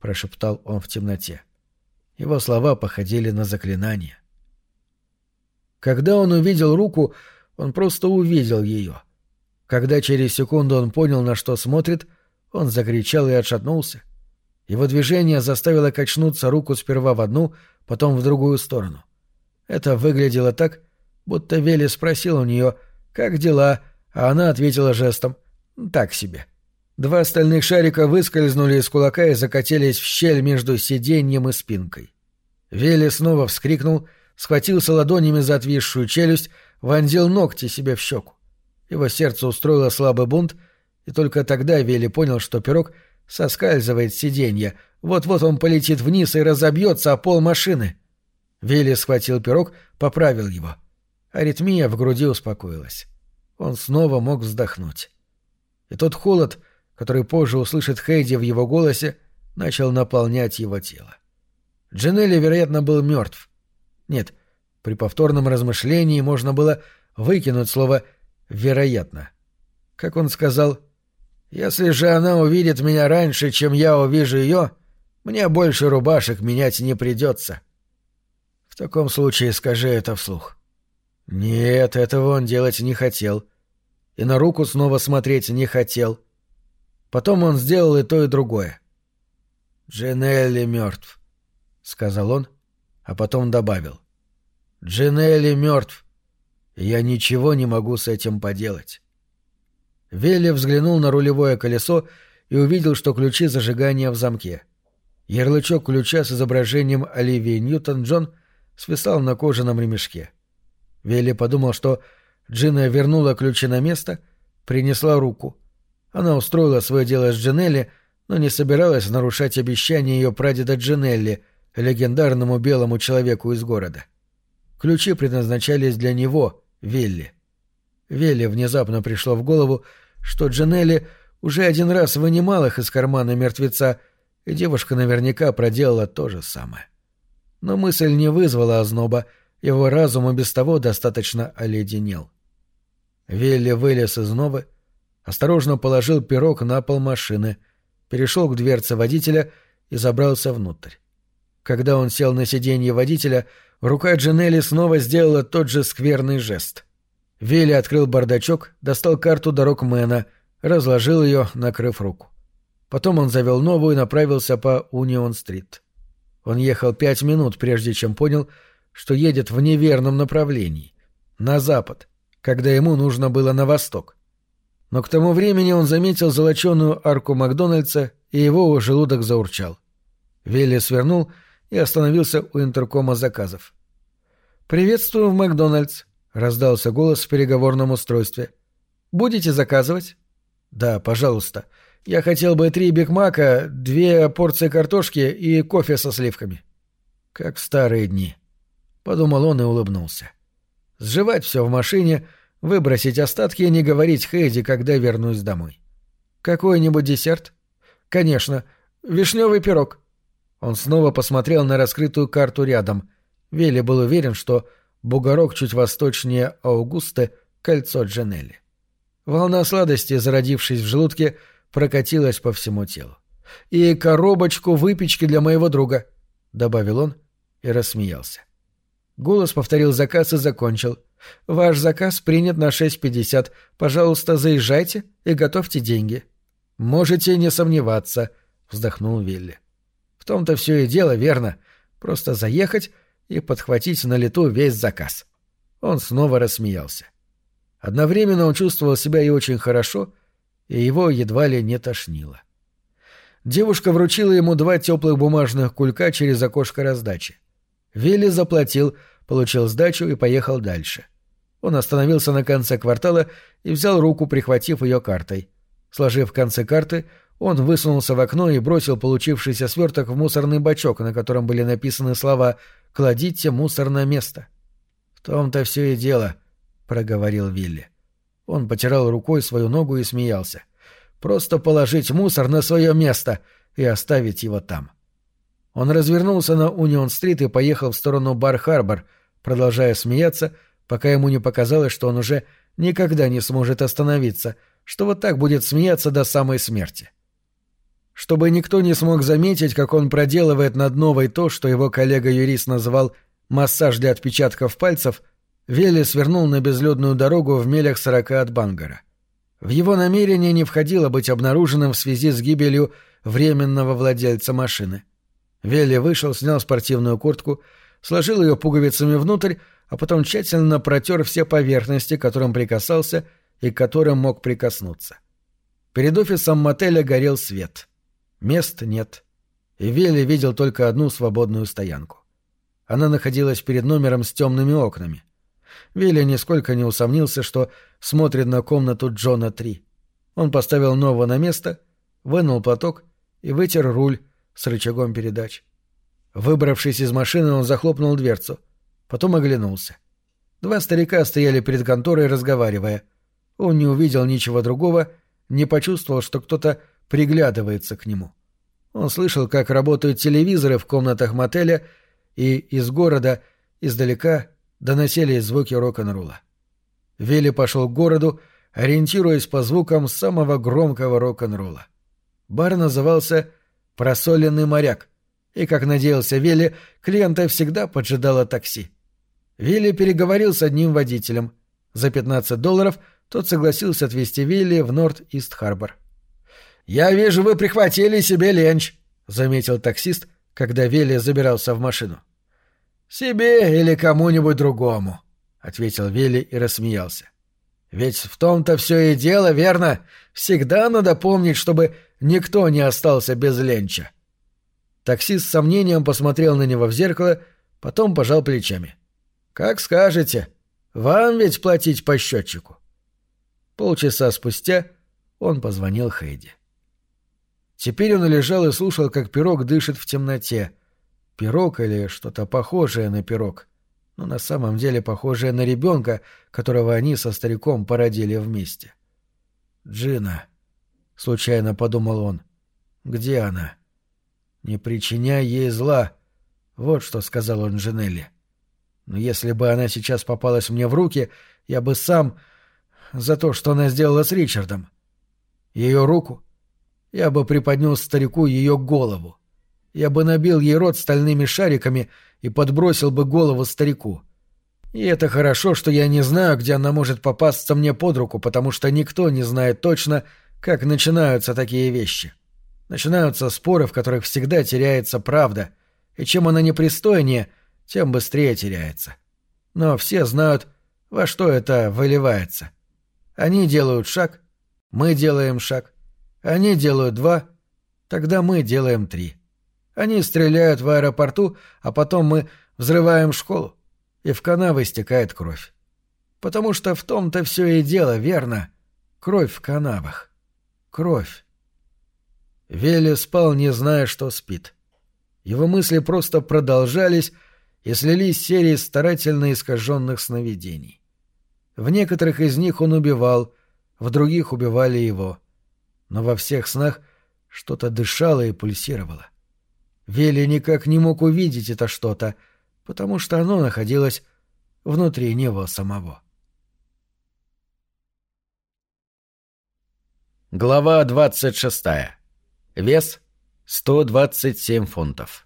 прошептал он в темноте. Его слова походили на заклинание. Когда он увидел руку, он просто увидел ее. Когда через секунду он понял, на что смотрит, он закричал и отшатнулся. Его движение заставило качнуться руку сперва в одну, потом в другую сторону. Это выглядело так, будто Вели спросил у нее «Как дела?», а она ответила жестом «Так себе». Два остальных шарика выскользнули из кулака и закатились в щель между сиденьем и спинкой. Вели снова вскрикнул, схватился ладонями за отвисшую челюсть, вонзил ногти себе в щеку. Его сердце устроило слабый бунт, и только тогда Вели понял, что пирог — Соскальзывает сиденье. Вот-вот он полетит вниз и разобьется о пол машины. Вилли схватил пирог, поправил его. Аритмия в груди успокоилась. Он снова мог вздохнуть. И тот холод, который позже услышит Хейди в его голосе, начал наполнять его тело. Джинелли, вероятно, был мертв. Нет, при повторном размышлении можно было выкинуть слово «вероятно». Как он сказал, если же она увидит меня раньше, чем я увижу ее, мне больше рубашек менять не придется. В таком случае скажи это вслух. Нет, этого он делать не хотел. И на руку снова смотреть не хотел. Потом он сделал и то, и другое. «Джинелли мертв», — сказал он, а потом добавил. «Джинелли мертв, я ничего не могу с этим поделать». Велли взглянул на рулевое колесо и увидел, что ключи зажигания в замке. Ярлычок ключа с изображением Оливии Ньютон-Джон свисал на кожаном ремешке. Велли подумал, что Джина вернула ключи на место, принесла руку. Она устроила свое дело с Джинелли, но не собиралась нарушать обещание ее прадеда Джинелли, легендарному белому человеку из города. Ключи предназначались для него, Вилли. Велли внезапно пришло в голову, что Джанелли уже один раз вынимал их из кармана мертвеца, и девушка наверняка проделала то же самое. Но мысль не вызвала озноба, его разум и без того достаточно оледенел. Вилли вылез из новы, осторожно положил пирог на пол машины, перешел к дверце водителя и забрался внутрь. Когда он сел на сиденье водителя, рука Джинелли снова сделала тот же скверный жест. Вилли открыл бардачок, достал карту дорог Мэна, разложил ее, накрыв руку. Потом он завел новую и направился по Унион-стрит. Он ехал пять минут, прежде чем понял, что едет в неверном направлении, на запад, когда ему нужно было на восток. Но к тому времени он заметил золоченую арку Макдональдса, и его желудок заурчал. Вилли свернул и остановился у интеркома заказов. «Приветствую в Макдональдс», — раздался голос в переговорном устройстве. «Будете заказывать?» «Да, пожалуйста. Я хотел бы три бигмака, две порции картошки и кофе со сливками». «Как в старые дни», — подумал он и улыбнулся. «Сживать все в машине, выбросить остатки и не говорить Хейди, когда вернусь домой. Какой-нибудь десерт?» «Конечно. Вишневый пирог». Он снова посмотрел на раскрытую карту рядом. Вилли был уверен, что бугорок чуть восточнее Аугусты — кольцо Джанелли. Волна сладости, зародившись в желудке, прокатилась по всему телу. «И коробочку выпечки для моего друга», — добавил он и рассмеялся. Голос повторил заказ и закончил. «Ваш заказ принят на 6.50. Пожалуйста, заезжайте и готовьте деньги». «Можете не сомневаться», — вздохнул Вилли. «В том-то все и дело, верно. Просто заехать и подхватить на лету весь заказ». Он снова рассмеялся. Одновременно он чувствовал себя и очень хорошо, и его едва ли не тошнило. Девушка вручила ему два теплых бумажных кулька через окошко раздачи. Вилли заплатил, получил сдачу и поехал дальше. Он остановился на конце квартала и взял руку, прихватив ее картой. Сложив концы карты, он высунулся в окно и бросил получившийся сверток в мусорный бачок, на котором были написаны слова «Кладите мусор на место». «В том-то все и дело», — проговорил Вилли. Он потирал рукой свою ногу и смеялся. «Просто положить мусор на свое место и оставить его там». Он развернулся на Унион-стрит и поехал в сторону Бар-Харбор, продолжая смеяться, пока ему не показалось, что он уже никогда не сможет остановиться, что вот так будет смеяться до самой смерти. Чтобы никто не смог заметить, как он проделывает над новой то, что его коллега-юрист назвал «массаж для отпечатков пальцев», Вилли свернул на безлюдную дорогу в милях сорока от Бангара. В его намерение не входило быть обнаруженным в связи с гибелью временного владельца машины. Вилли вышел, снял спортивную куртку, сложил ее пуговицами внутрь, а потом тщательно протер все поверхности, к которым прикасался и которым мог прикоснуться. Перед офисом мотеля горел свет. Мест нет. И Вилли видел только одну свободную стоянку. Она находилась перед номером с темными окнами. Вилли нисколько не усомнился, что смотрит на комнату Джона 3. Он поставил Нова на место, вынул платок и вытер руль с рычагом передач. Выбравшись из машины, он захлопнул дверцу. Потом оглянулся. Два старика стояли перед конторой, разговаривая. Он не увидел ничего другого, не почувствовал, что кто-то приглядывается к нему. Он слышал, как работают телевизоры в комнатах мотеля, и из города, издалека, доносились звуки рок-н-ролла. Вилли пошел к городу, ориентируясь по звукам самого громкого рок-н-ролла. Бар назывался «Просоленный моряк», и, как надеялся Вилли, клиента всегда поджидало такси. Вилли переговорил с одним водителем. За 15 долларов тот согласился отвезти Вилли в Норт-Ист-Харбор. «Я вижу, вы прихватили себе ленч», — заметил таксист, когда Вилли забирался в машину. «Себе или кому-нибудь другому», — ответил Вилли и рассмеялся. «Ведь в том-то все и дело, верно? Всегда надо помнить, чтобы никто не остался без ленча». Таксист с сомнением посмотрел на него в зеркало, потом пожал плечами. «Как скажете. Вам ведь платить по счетчику». Полчаса спустя он позвонил Хейди. Теперь он лежал и слушал, как пирог дышит в темноте — Пирог или что-то похожее на пирог, но на самом деле похожее на ребенка, которого они со стариком породили вместе. «Джина», — случайно подумал он, — «где она?» «Не причиняй ей зла», — вот что сказал он Джинелли. «Но если бы она сейчас попалась мне в руки, я бы сам... за то, что она сделала с Ричардом. Ее руку я бы приподнес старику ее голову. Я бы набил ей рот стальными шариками и подбросил бы голову старику. И это хорошо, что я не знаю, где она может попасться мне под руку, потому что никто не знает точно, как начинаются такие вещи. Начинаются споры, в которых всегда теряется правда, и чем она непристойнее, тем быстрее теряется. Но все знают, во что это выливается. Они делают шаг, мы делаем шаг. Они делают два, тогда мы делаем три. Они стреляют в аэропорту, а потом мы взрываем школу, и в канавы стекает кровь. Потому что в том-то все и дело, верно? Кровь в канавах. Кровь. Вели спал, не зная, что спит. Его мысли просто продолжались и слились серией старательно искаженных сновидений. В некоторых из них он убивал, в других убивали его. Но во всех снах что-то дышало и пульсировало. Вели никак не мог увидеть это что-то, потому что оно находилось внутри него самого. Глава 26. Вес 127 фунтов.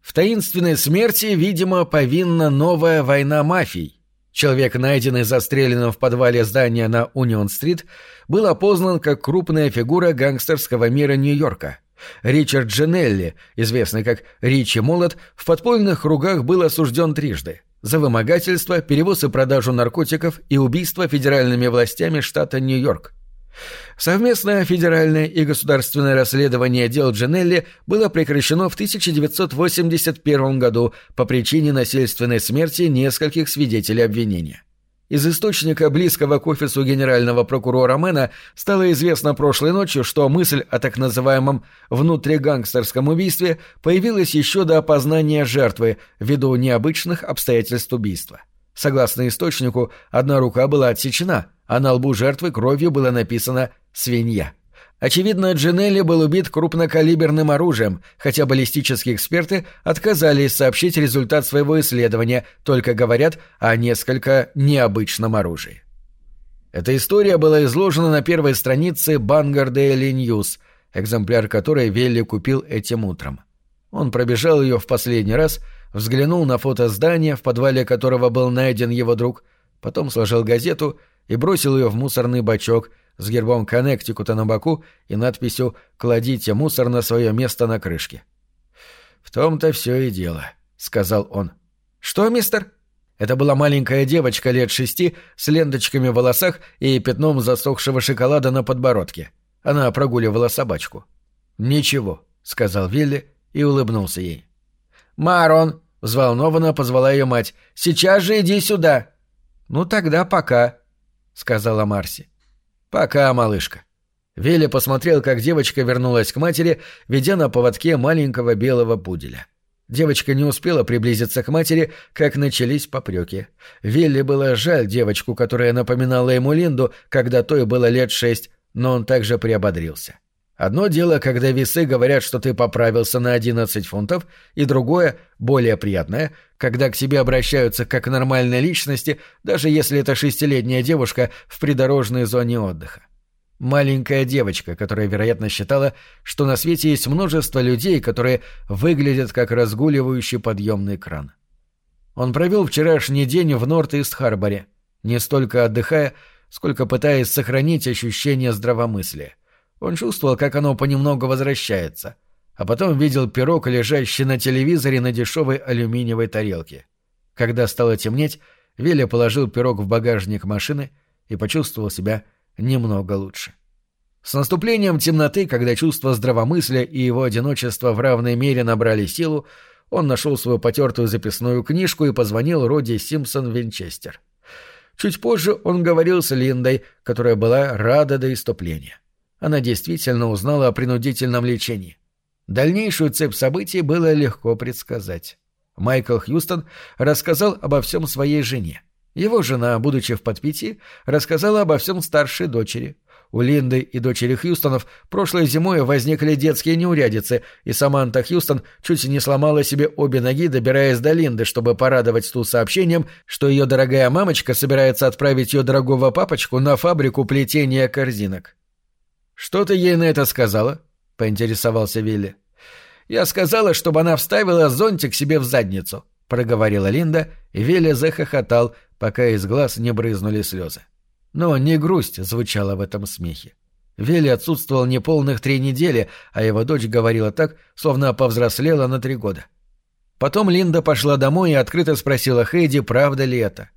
В таинственной смерти, видимо, повинна новая война мафий. Человек, найденный застреленным в подвале здания на Унион-стрит, был опознан как крупная фигура гангстерского мира Нью-Йорка — Ричард Джинелли, известный как Ричи Молот, в подпольных кругах был осужден трижды за вымогательство, перевоз и продажу наркотиков и убийство федеральными властями штата Нью-Йорк. Совместное федеральное и государственное расследование дел Джинелли было прекращено в 1981 году по причине насильственной смерти нескольких свидетелей обвинения. Из источника, близкого к офису генерального прокурора Мэна, стало известно прошлой ночью, что мысль о так называемом «внутригангстерском убийстве» появилась еще до опознания жертвы ввиду необычных обстоятельств убийства. Согласно источнику, одна рука была отсечена, а на лбу жертвы кровью было написано «свинья». Очевидно, Джинелли был убит крупнокалиберным оружием, хотя баллистические эксперты отказались сообщить результат своего исследования, только говорят о несколько необычном оружии. Эта история была изложена на первой странице Bangor Daily News, экземпляр которой Велли купил этим утром. Он пробежал ее в последний раз, взглянул на фото здания, в подвале которого был найден его друг, потом сложил газету и бросил ее в мусорный бачок — с гербом Коннектикута на боку и надписью «Кладите мусор на свое место на крышке». «В том-то все и дело», — сказал он. «Что, мистер?» Это была маленькая девочка лет шести с ленточками в волосах и пятном засохшего шоколада на подбородке. Она прогуливала собачку. «Ничего», — сказал Вилли и улыбнулся ей. «Марон!» — взволнованно позвала ее мать. «Сейчас же иди сюда!» «Ну тогда пока», — сказала Марси. «Пока, малышка». Вилли посмотрел, как девочка вернулась к матери, ведя на поводке маленького белого пуделя. Девочка не успела приблизиться к матери, как начались попреки. Вилли было жаль девочку, которая напоминала ему Линду, когда той было лет шесть, но он также приободрился. Одно дело, когда весы говорят, что ты поправился на 11 фунтов, и другое, более приятное, когда к тебе обращаются как к нормальной личности, даже если это шестилетняя девушка в придорожной зоне отдыха. Маленькая девочка, которая, вероятно, считала, что на свете есть множество людей, которые выглядят как разгуливающий подъемный кран. Он провел вчерашний день в Норт-Ист-Харборе, не столько отдыхая, сколько пытаясь сохранить ощущение здравомыслия. Он чувствовал, как оно понемногу возвращается, а потом видел пирог, лежащий на телевизоре на дешевой алюминиевой тарелке. Когда стало темнеть, Вилли положил пирог в багажник машины и почувствовал себя немного лучше. С наступлением темноты, когда чувство здравомыслия и его одиночество в равной мере набрали силу, он нашел свою потертую записную книжку и позвонил Роди Симпсон Винчестер. Чуть позже он говорил с Линдой, которая была рада до иступления она действительно узнала о принудительном лечении. Дальнейшую цепь событий было легко предсказать. Майкл Хьюстон рассказал обо всем своей жене. Его жена, будучи в подпитии, рассказала обо всем старшей дочери. У Линды и дочери Хьюстонов прошлой зимой возникли детские неурядицы, и Саманта Хьюстон чуть не сломала себе обе ноги, добираясь до Линды, чтобы порадовать ту сообщением, что ее дорогая мамочка собирается отправить ее дорогого папочку на фабрику плетения корзинок. «Что ты ей на это сказала?» — поинтересовался Вилли. «Я сказала, чтобы она вставила зонтик себе в задницу», — проговорила Линда, и Вилли захохотал, пока из глаз не брызнули слезы. Но не грусть звучала в этом смехе. Вилли отсутствовал неполных три недели, а его дочь говорила так, словно повзрослела на три года. Потом Линда пошла домой и открыто спросила Хейди, правда ли это.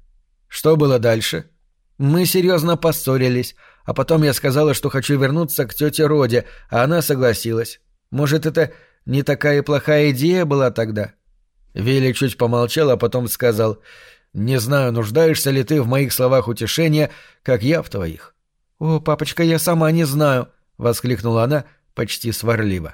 Что было дальше? Мы серьезно поссорились, а потом я сказала, что хочу вернуться к тете Роде, а она согласилась. Может, это не такая плохая идея была тогда? Вилли чуть помолчал, а потом сказал, «Не знаю, нуждаешься ли ты в моих словах утешения, как я в твоих». «О, папочка, я сама не знаю», — воскликнула она почти сварливо.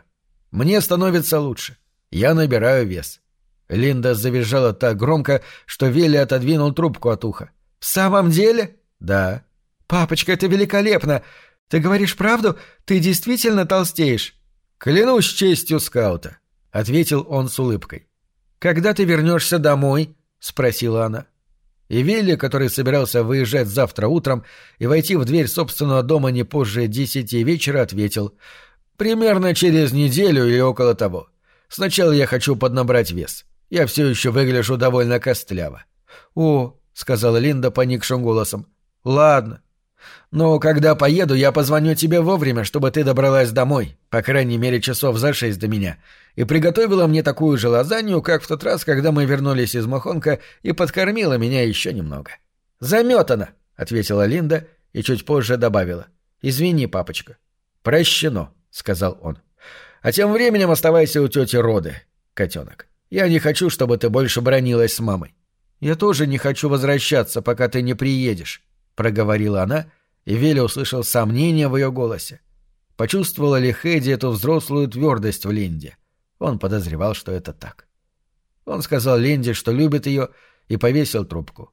«Мне становится лучше. Я набираю вес». Линда завизжала так громко, что Вилли отодвинул трубку от уха. «В самом деле?» «Да». «Папочка, это великолепно! Ты говоришь правду? Ты действительно толстеешь?» «Клянусь честью скаута», — ответил он с улыбкой. «Когда ты вернешься домой?» — спросила она. И Вилли, который собирался выезжать завтра утром и войти в дверь собственного дома не позже десяти вечера, ответил «Примерно через неделю или около того. Сначала я хочу поднабрать вес. Я все еще выгляжу довольно костляво». «О», — сказала Линда поникшим голосом, — «ладно. Но когда поеду, я позвоню тебе вовремя, чтобы ты добралась домой, по крайней мере часов за шесть до меня, и приготовила мне такую же лазанью, как в тот раз, когда мы вернулись из Махонка, и подкормила меня еще немного. «Заметана», — ответила Линда и чуть позже добавила. «Извини, папочка». «Прощено», — сказал он. «А тем временем оставайся у тети Роды, котенок. Я не хочу, чтобы ты больше бронилась с мамой». «Я тоже не хочу возвращаться, пока ты не приедешь», — проговорила она, и Вилли услышал сомнение в ее голосе. Почувствовала ли Хэдди эту взрослую твердость в Линде? Он подозревал, что это так. Он сказал Линде, что любит ее, и повесил трубку.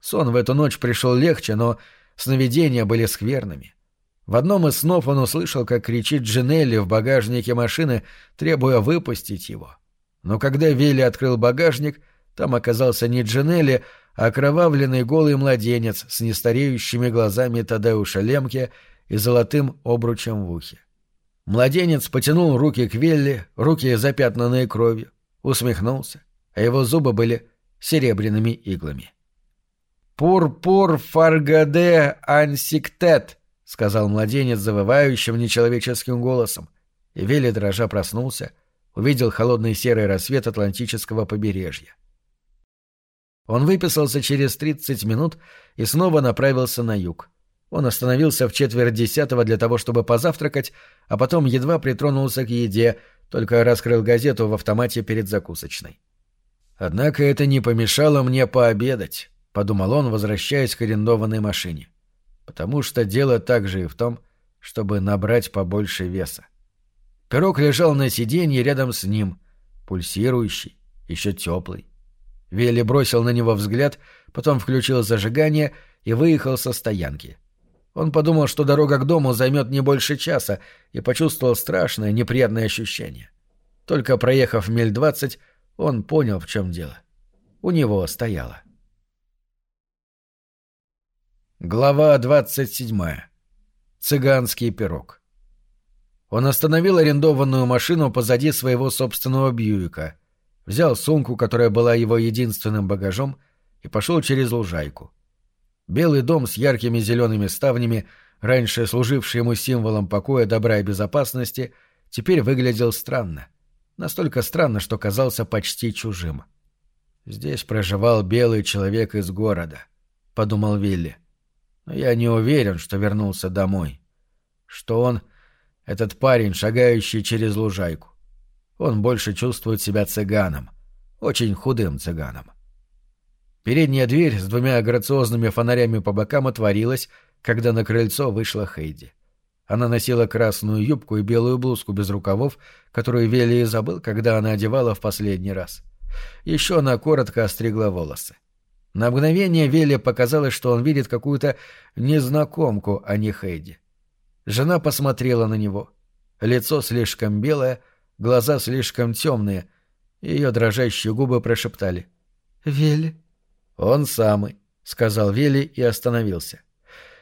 Сон в эту ночь пришел легче, но сновидения были скверными. В одном из снов он услышал, как кричит Джинелли в багажнике машины, требуя выпустить его. Но когда Вилли открыл багажник, там оказался не Джинелли, окровавленный голый младенец с нестареющими глазами Тадеуша Лемке и золотым обручем в ухе. Младенец потянул руки к Велли, руки запятнанные кровью, усмехнулся, а его зубы были серебряными иглами. «Пур-пур фаргаде ансиктет», — сказал младенец завывающим нечеловеческим голосом, и Вилли дрожа проснулся, увидел холодный серый рассвет Атлантического побережья. Он выписался через 30 минут и снова направился на юг. Он остановился в четверть десятого для того, чтобы позавтракать, а потом едва притронулся к еде, только раскрыл газету в автомате перед закусочной. «Однако это не помешало мне пообедать», — подумал он, возвращаясь к арендованной машине. «Потому что дело также и в том, чтобы набрать побольше веса». Пирог лежал на сиденье рядом с ним, пульсирующий, еще теплый. Вилли бросил на него взгляд, потом включил зажигание и выехал со стоянки. Он подумал, что дорога к дому займет не больше часа, и почувствовал страшное, неприятное ощущение. Только проехав миль двадцать, он понял, в чем дело. У него стояло. Глава двадцать седьмая. Цыганский пирог. Он остановил арендованную машину позади своего собственного Бьюика — взял сумку, которая была его единственным багажом, и пошел через лужайку. Белый дом с яркими зелеными ставнями, раньше служивший ему символом покоя, добра и безопасности, теперь выглядел странно. Настолько странно, что казался почти чужим. «Здесь проживал белый человек из города», — подумал Вилли. «Но я не уверен, что вернулся домой. Что он — этот парень, шагающий через лужайку. Он больше чувствует себя цыганом. Очень худым цыганом. Передняя дверь с двумя грациозными фонарями по бокам отворилась, когда на крыльцо вышла Хейди. Она носила красную юбку и белую блузку без рукавов, которую Вилли забыл, когда она одевала в последний раз. Еще она коротко остригла волосы. На мгновение Веле показалось, что он видит какую-то незнакомку, а не Хейди. Жена посмотрела на него. Лицо слишком белое, глаза слишком темные. Ее дрожащие губы прошептали. «Вели?» «Он самый», — сказал Вели и остановился.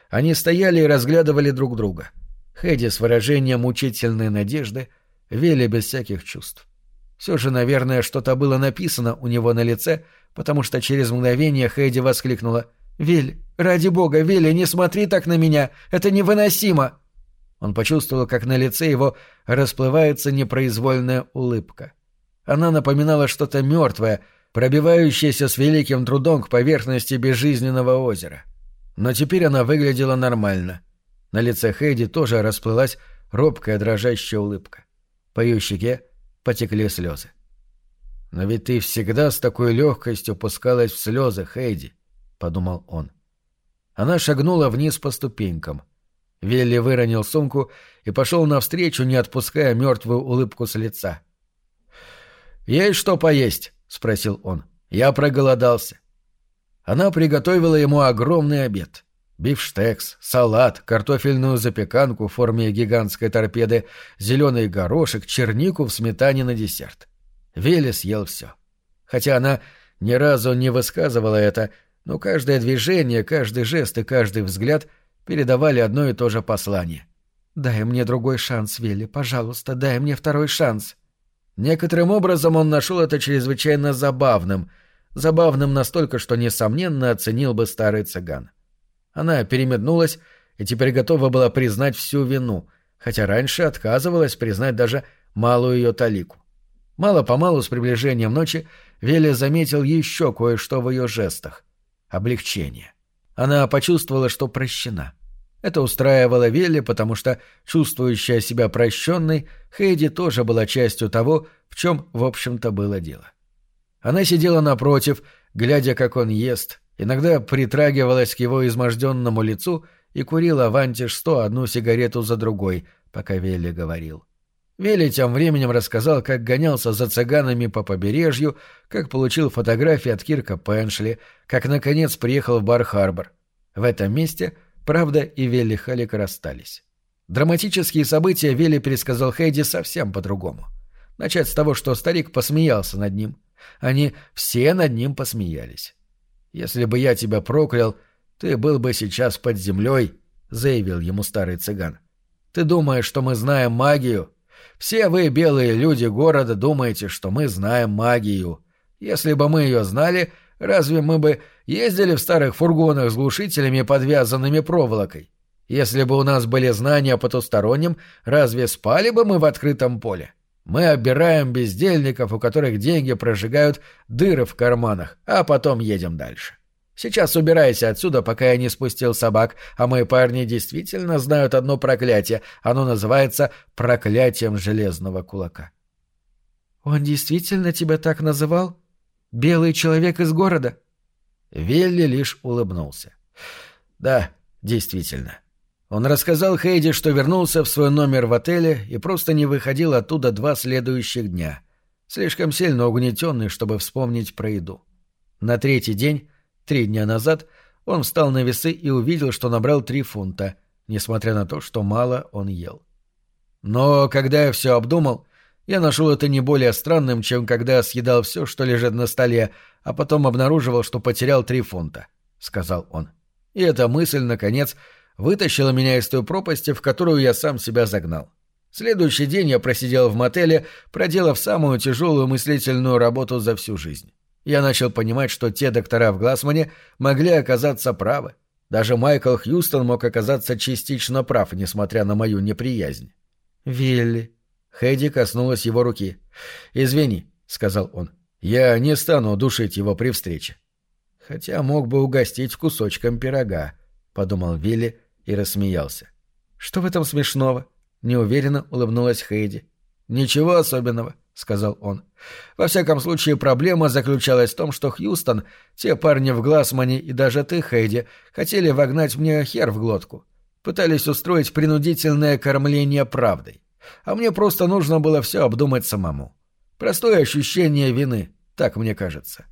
Они стояли и разглядывали друг друга. Хэдди с выражением мучительной надежды, Вели без всяких чувств. Все же, наверное, что-то было написано у него на лице, потому что через мгновение Хэдди воскликнула. «Виль, ради бога, Вилли, не смотри так на меня! Это невыносимо!» Он почувствовал, как на лице его расплывается непроизвольная улыбка. Она напоминала что-то мертвое, пробивающееся с великим трудом к поверхности безжизненного озера. Но теперь она выглядела нормально. На лице Хэйди тоже расплылась робкая дрожащая улыбка. По ее щеке потекли слезы. «Но ведь ты всегда с такой легкостью пускалась в слезы, Хейди», — подумал он. Она шагнула вниз по ступенькам. Вилли выронил сумку и пошел навстречу, не отпуская мертвую улыбку с лица. «Есть что поесть?» — спросил он. «Я проголодался». Она приготовила ему огромный обед. Бифштекс, салат, картофельную запеканку в форме гигантской торпеды, зеленый горошек, чернику в сметане на десерт. Вилли съел все. Хотя она ни разу не высказывала это, но каждое движение, каждый жест и каждый взгляд передавали одно и то же послание. «Дай мне другой шанс, Вилли, пожалуйста, дай мне второй шанс». Некоторым образом он нашел это чрезвычайно забавным, забавным настолько, что, несомненно, оценил бы старый цыган. Она перемеднулась и теперь готова была признать всю вину, хотя раньше отказывалась признать даже малую ее талику. Мало-помалу с приближением ночи Веля заметил еще кое-что в ее жестах. Облегчение. Она почувствовала, что прощена. Это устраивало Велли, потому что, чувствующая себя прощенной, Хейди тоже была частью того, в чем, в общем-то, было дело. Она сидела напротив, глядя, как он ест, иногда притрагивалась к его изможденному лицу и курила Вантиш сто одну сигарету за другой, пока Велли говорил. — Вилли тем временем рассказал, как гонялся за цыганами по побережью, как получил фотографии от Кирка Пеншли, как, наконец, приехал в Бар-Харбор. В этом месте, правда, и Вилли Халик расстались. Драматические события Вилли пересказал Хейди совсем по-другому. Начать с того, что старик посмеялся над ним. Они все над ним посмеялись. «Если бы я тебя проклял, ты был бы сейчас под землей», — заявил ему старый цыган. «Ты думаешь, что мы знаем магию?» Все вы, белые люди города, думаете, что мы знаем магию. Если бы мы ее знали, разве мы бы ездили в старых фургонах с глушителями, подвязанными проволокой? Если бы у нас были знания о потустороннем, разве спали бы мы в открытом поле? Мы обираем бездельников, у которых деньги прожигают дыры в карманах, а потом едем дальше. Сейчас убирайся отсюда, пока я не спустил собак, а мои парни действительно знают одно проклятие. Оно называется проклятием железного кулака. Он действительно тебя так называл? Белый человек из города? Вилли лишь улыбнулся. Да, действительно. Он рассказал Хейди, что вернулся в свой номер в отеле и просто не выходил оттуда два следующих дня. Слишком сильно угнетенный, чтобы вспомнить про еду. На третий день Три дня назад он встал на весы и увидел, что набрал три фунта, несмотря на то, что мало он ел. Но когда я все обдумал, я нашел это не более странным, чем когда съедал все, что лежит на столе, а потом обнаруживал, что потерял три фунта, — сказал он. И эта мысль, наконец, вытащила меня из той пропасти, в которую я сам себя загнал. Следующий день я просидел в мотеле, проделав самую тяжелую мыслительную работу за всю жизнь. Я начал понимать, что те доктора в Глассмане могли оказаться правы. Даже Майкл Хьюстон мог оказаться частично прав, несмотря на мою неприязнь. «Вилли». Хэдди коснулась его руки. «Извини», — сказал он. «Я не стану душить его при встрече». «Хотя мог бы угостить кусочком пирога», — подумал Вилли и рассмеялся. «Что в этом смешного?» — неуверенно улыбнулась Хэйди. «Ничего особенного», — сказал он. «Во всяком случае, проблема заключалась в том, что Хьюстон, те парни в Глассмане и даже ты, Хейди, хотели вогнать мне хер в глотку. Пытались устроить принудительное кормление правдой. А мне просто нужно было все обдумать самому. Простое ощущение вины, так мне кажется.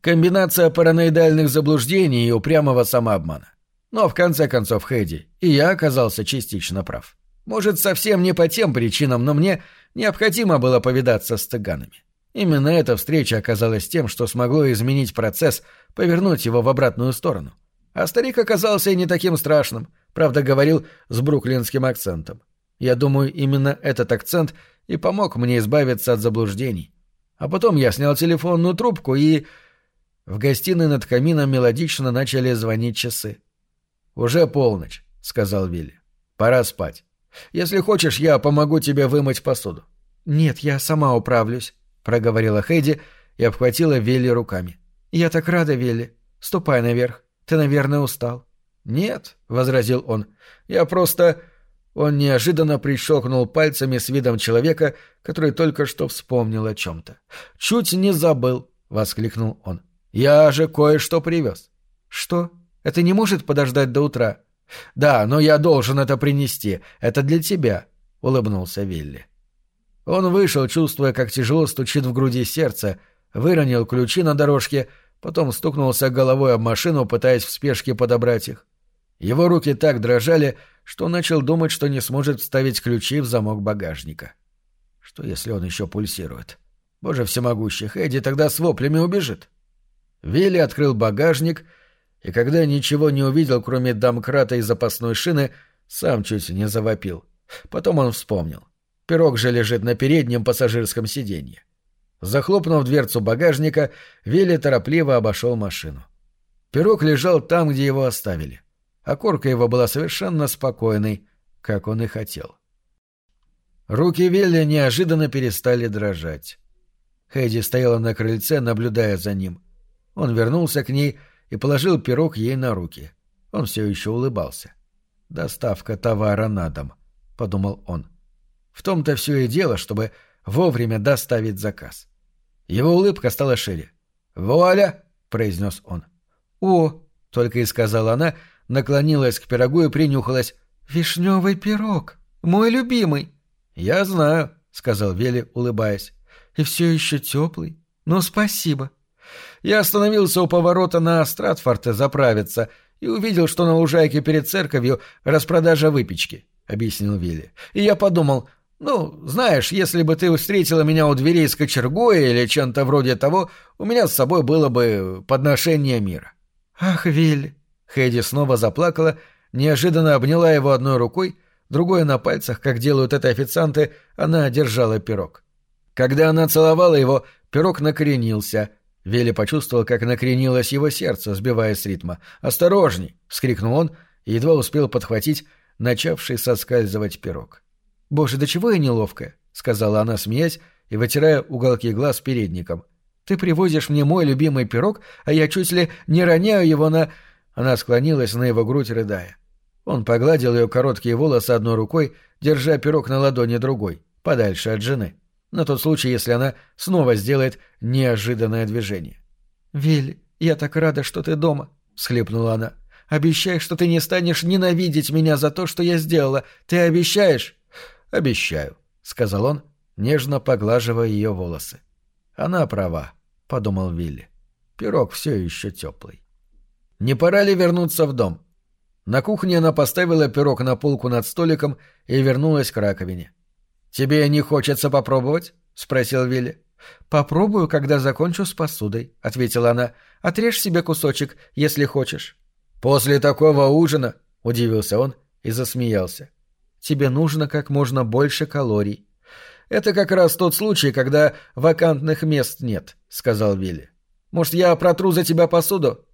Комбинация параноидальных заблуждений и упрямого самообмана. Но в конце концов, Хэдди, и я оказался частично прав. Может, совсем не по тем причинам, но мне необходимо было повидаться с цыганами. Именно эта встреча оказалась тем, что смогло изменить процесс, повернуть его в обратную сторону. А старик оказался и не таким страшным, правда, говорил с бруклинским акцентом. Я думаю, именно этот акцент и помог мне избавиться от заблуждений. А потом я снял телефонную трубку и... В гостиной над камином мелодично начали звонить часы. «Уже полночь», — сказал Вилли. «Пора спать. Если хочешь, я помогу тебе вымыть посуду». «Нет, я сама управлюсь», — проговорила Хэйди и обхватила Вилли руками. «Я так рада, Вилли. Ступай наверх. Ты, наверное, устал». «Нет», — возразил он. «Я просто...» Он неожиданно прищелкнул пальцами с видом человека, который только что вспомнил о чем-то. «Чуть не забыл!» — воскликнул он. «Я же кое-что привез». «Что? Это не может подождать до утра?» «Да, но я должен это принести. Это для тебя», — улыбнулся Вилли. Он вышел, чувствуя, как тяжело стучит в груди сердце, выронил ключи на дорожке, потом стукнулся головой об машину, пытаясь в спешке подобрать их. Его руки так дрожали, что он начал думать, что не сможет вставить ключи в замок багажника. Что если он еще пульсирует? Боже всемогущий, Эдди тогда с воплями убежит. Вилли открыл багажник, и когда ничего не увидел, кроме домкрата и запасной шины, сам чуть не завопил. Потом он вспомнил. Пирог же лежит на переднем пассажирском сиденье. Захлопнув дверцу багажника, Вилли торопливо обошел машину. Пирог лежал там, где его оставили а корка его была совершенно спокойной, как он и хотел. Руки Вилли неожиданно перестали дрожать. Хэдди стояла на крыльце, наблюдая за ним. Он вернулся к ней и положил пирог ей на руки. Он все еще улыбался. «Доставка товара на дом», — подумал он. В том-то все и дело, чтобы вовремя доставить заказ. Его улыбка стала шире. «Вуаля!» — произнес он. «О!» — только и сказала она, наклонилась к пирогу и принюхалась. «Вишневый пирог! Мой любимый!» «Я знаю», — сказал Вели, улыбаясь. «И все еще теплый? Ну, спасибо». Я остановился у поворота на Стратфорте заправиться и увидел, что на лужайке перед церковью распродажа выпечки, — объяснил Вилли. И я подумал, ну, знаешь, если бы ты встретила меня у дверей с кочергой или чем-то вроде того, у меня с собой было бы подношение мира. — Ах, Вилли, Хэдди снова заплакала, неожиданно обняла его одной рукой, другой на пальцах, как делают это официанты, она держала пирог. Когда она целовала его, пирог накренился. Вилли почувствовал, как накренилось его сердце, сбиваясь с ритма. «Осторожней!» — вскрикнул он и едва успел подхватить начавший соскальзывать пирог. «Боже, до чего я неловкая!» — сказала она, смеясь и вытирая уголки глаз передником. «Ты привозишь мне мой любимый пирог, а я чуть ли не роняю его на...» Она склонилась на его грудь, рыдая. Он погладил ее короткие волосы одной рукой, держа пирог на ладони другой, подальше от жены. На тот случай, если она снова сделает неожиданное движение. «Вилли, я так рада, что ты дома», — всхлипнула она. «Обещай, что ты не станешь ненавидеть меня за то, что я сделала. Ты обещаешь?» «Обещаю», — сказал он, нежно поглаживая ее волосы. «Она права», — подумал Вилли. «Пирог все еще теплый». Не пора ли вернуться в дом? На кухне она поставила пирог на полку над столиком и вернулась к раковине. «Тебе не хочется попробовать?» — спросил Вилли. «Попробую, когда закончу с посудой», — ответила она. «Отрежь себе кусочек, если хочешь». «После такого ужина?» — удивился он и засмеялся. «Тебе нужно как можно больше калорий». «Это как раз тот случай, когда вакантных мест нет», — сказал Вилли. «Может, я протру за тебя посуду?»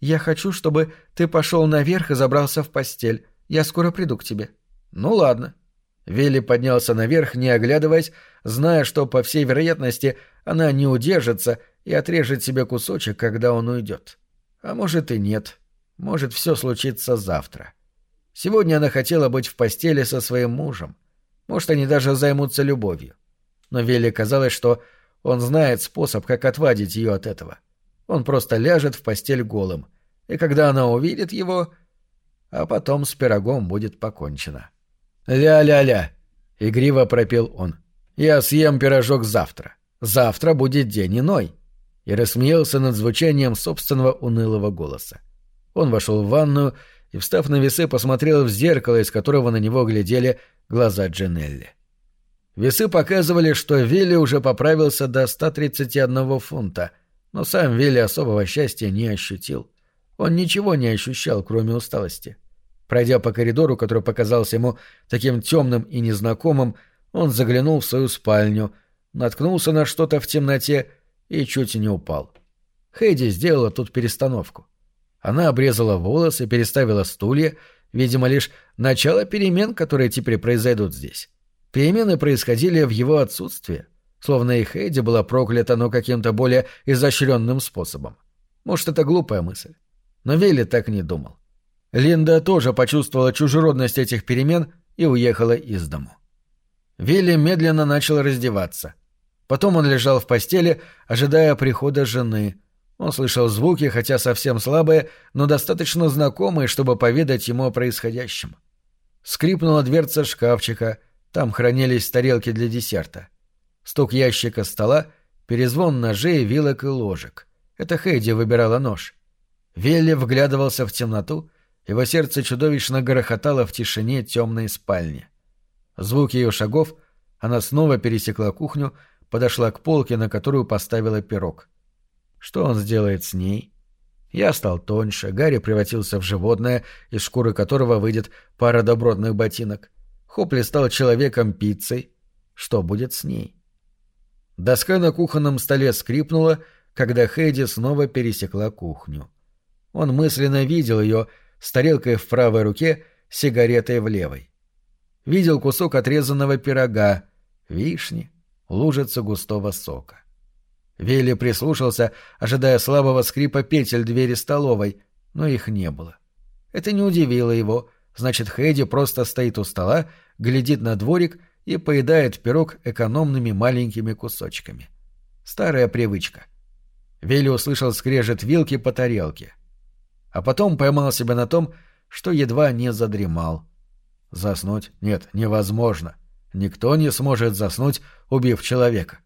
Я хочу, чтобы ты пошел наверх и забрался в постель. Я скоро приду к тебе». «Ну ладно». Вилли поднялся наверх, не оглядываясь, зная, что, по всей вероятности, она не удержится и отрежет себе кусочек, когда он уйдет. А может и нет. Может, все случится завтра. Сегодня она хотела быть в постели со своим мужем. Может, они даже займутся любовью. Но Вилли казалось, что он знает способ, как отвадить ее от этого. — он просто ляжет в постель голым. И когда она увидит его... А потом с пирогом будет покончено. «Ля-ля-ля!» — игриво пропел он. «Я съем пирожок завтра. Завтра будет день иной». и рассмеялся над звучанием собственного унылого голоса. Он вошел в ванную и, встав на весы, посмотрел в зеркало, из которого на него глядели глаза Джинелли. Весы показывали, что Вилли уже поправился до 131 фунта, но сам Вилли особого счастья не ощутил. Он ничего не ощущал, кроме усталости. Пройдя по коридору, который показался ему таким темным и незнакомым, он заглянул в свою спальню, наткнулся на что-то в темноте и чуть не упал. Хейди сделала тут перестановку. Она обрезала волосы, переставила стулья, видимо, лишь начало перемен, которые теперь произойдут здесь. Перемены происходили в его отсутствии, словно и Хейди была проклята, но каким-то более изощренным способом. Может, это глупая мысль. Но Вилли так не думал. Линда тоже почувствовала чужеродность этих перемен и уехала из дому. Вилли медленно начал раздеваться. Потом он лежал в постели, ожидая прихода жены. Он слышал звуки, хотя совсем слабые, но достаточно знакомые, чтобы поведать ему о происходящем. Скрипнула дверца шкафчика, там хранились тарелки для десерта. Стук ящика стола, перезвон ножей, вилок и ложек. Это Хейди выбирала нож. Велли вглядывался в темноту, его сердце чудовищно грохотало в тишине темной спальни. Звук ее шагов, она снова пересекла кухню, подошла к полке, на которую поставила пирог. Что он сделает с ней? Я стал тоньше, Гарри превратился в животное, из шкуры которого выйдет пара добротных ботинок. Хопли стал человеком-пиццей. Что будет с ней? Доска на кухонном столе скрипнула, когда Хейди снова пересекла кухню. Он мысленно видел ее с тарелкой в правой руке, сигаретой в левой. Видел кусок отрезанного пирога, вишни, лужица густого сока. Вилли прислушался, ожидая слабого скрипа петель двери столовой, но их не было. Это не удивило его, значит, Хэдди просто стоит у стола, глядит на дворик и поедает пирог экономными маленькими кусочками. Старая привычка. Вилли услышал скрежет вилки по тарелке. А потом поймал себя на том, что едва не задремал. Заснуть? Нет, невозможно. Никто не сможет заснуть, убив человека.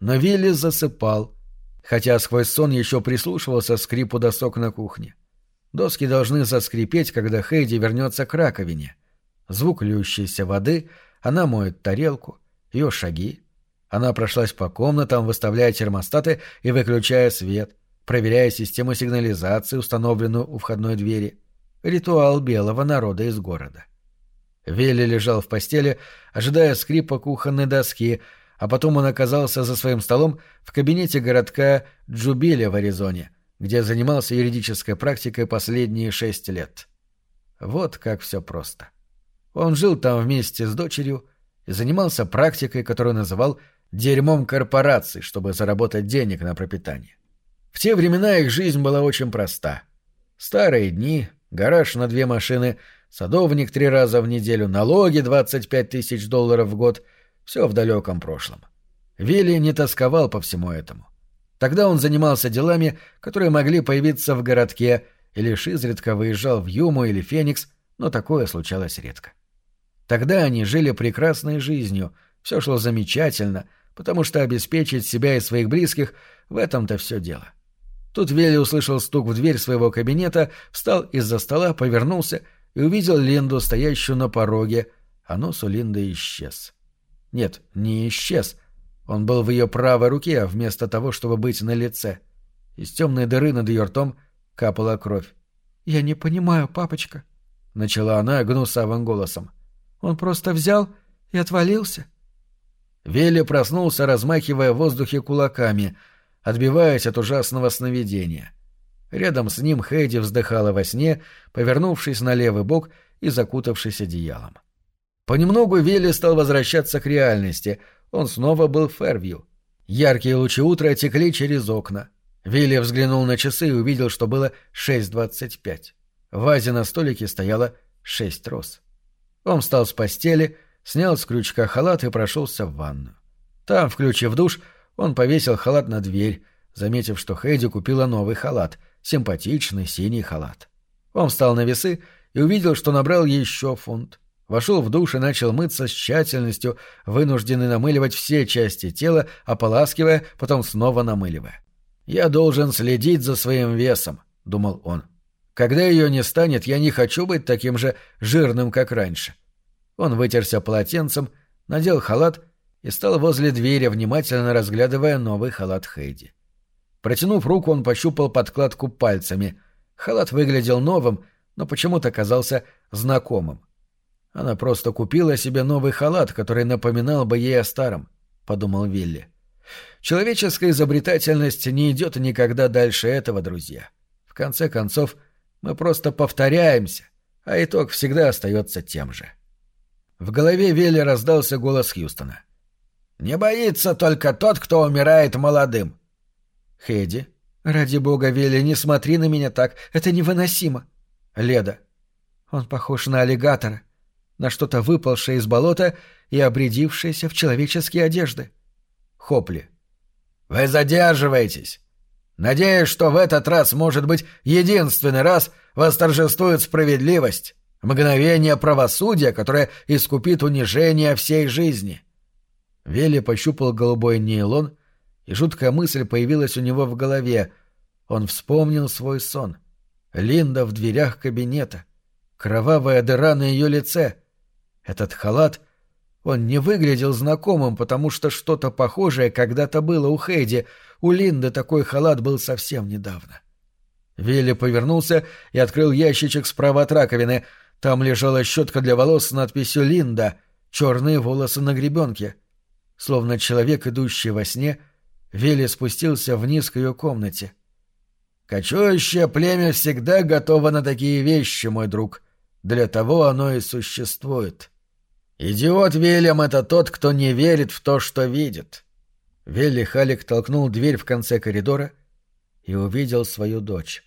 Но Вилли засыпал, хотя сквозь сон еще прислушивался скрипу досок на кухне. Доски должны заскрипеть, когда Хейди вернется к раковине. Звук льющейся воды, она моет тарелку, ее шаги. Она прошлась по комнатам, выставляя термостаты и выключая свет, проверяя систему сигнализации, установленную у входной двери. Ритуал белого народа из города. — Вилли лежал в постели, ожидая скрипа кухонной доски, а потом он оказался за своим столом в кабинете городка Джубиля в Аризоне, где занимался юридической практикой последние шесть лет. Вот как все просто. Он жил там вместе с дочерью и занимался практикой, которую называл «дерьмом корпораций», чтобы заработать денег на пропитание. В те времена их жизнь была очень проста. Старые дни, гараж на две машины — садовник три раза в неделю, налоги 25 тысяч долларов в год — все в далеком прошлом. Вилли не тосковал по всему этому. Тогда он занимался делами, которые могли появиться в городке, и лишь изредка выезжал в Юму или Феникс, но такое случалось редко. Тогда они жили прекрасной жизнью, все шло замечательно, потому что обеспечить себя и своих близких — в этом-то все дело. Тут Вилли услышал стук в дверь своего кабинета, встал из-за стола, повернулся — и увидел Линду, стоящую на пороге, а нос у Линды исчез. Нет, не исчез. Он был в ее правой руке, а вместо того, чтобы быть на лице. Из темной дыры над ее ртом капала кровь. «Я не понимаю, папочка», — начала она гнусавым голосом. «Он просто взял и отвалился». Вилли проснулся, размахивая в воздухе кулаками, отбиваясь от ужасного сновидения. Рядом с ним Хэйди вздыхала во сне, повернувшись на левый бок и закутавшись одеялом. Понемногу Вилли стал возвращаться к реальности. Он снова был в Фервью. Яркие лучи утра текли через окна. Вилли взглянул на часы и увидел, что было 6.25. В вазе на столике стояло шесть роз. Он встал с постели, снял с крючка халат и прошелся в ванную. Там, включив душ, он повесил халат на дверь, заметив, что Хэйди купила новый халат — симпатичный синий халат. Он встал на весы и увидел, что набрал еще фунт. Вошел в душ и начал мыться с тщательностью, вынужденный намыливать все части тела, ополаскивая, потом снова намыливая. «Я должен следить за своим весом», — думал он. «Когда ее не станет, я не хочу быть таким же жирным, как раньше». Он вытерся полотенцем, надел халат и стал возле двери, внимательно разглядывая новый халат Хейди. Протянув руку, он пощупал подкладку пальцами. Халат выглядел новым, но почему-то казался знакомым. Она просто купила себе новый халат, который напоминал бы ей о старом, — подумал Вилли. Человеческая изобретательность не идет никогда дальше этого, друзья. В конце концов, мы просто повторяемся, а итог всегда остается тем же. В голове Вилли раздался голос Хьюстона. «Не боится только тот, кто умирает молодым». «Хеди, ради бога, Вилли, не смотри на меня так, это невыносимо». «Леда, он похож на аллигатора, на что-то выпалшее из болота и обрядившееся в человеческие одежды». Хопли. «Вы задерживаетесь. Надеюсь, что в этот раз, может быть, единственный раз восторжествует справедливость, мгновение правосудия, которое искупит унижение всей жизни». Вилли пощупал голубой нейлон, и жуткая мысль появилась у него в голове. Он вспомнил свой сон. Линда в дверях кабинета. Кровавая дыра на ее лице. Этот халат — он не выглядел знакомым, потому что что-то похожее когда-то было у Хейди. У Линды такой халат был совсем недавно. Вилли повернулся и открыл ящичек справа от раковины. Там лежала щетка для волос с надписью «Линда», черные волосы на гребенке. Словно человек, идущий во сне, Вилли спустился вниз к ее комнате. «Кочующее племя всегда готово на такие вещи, мой друг. Для того оно и существует». «Идиот Вильям — это тот, кто не верит в то, что видит». Вилли Халик толкнул дверь в конце коридора и увидел свою дочь.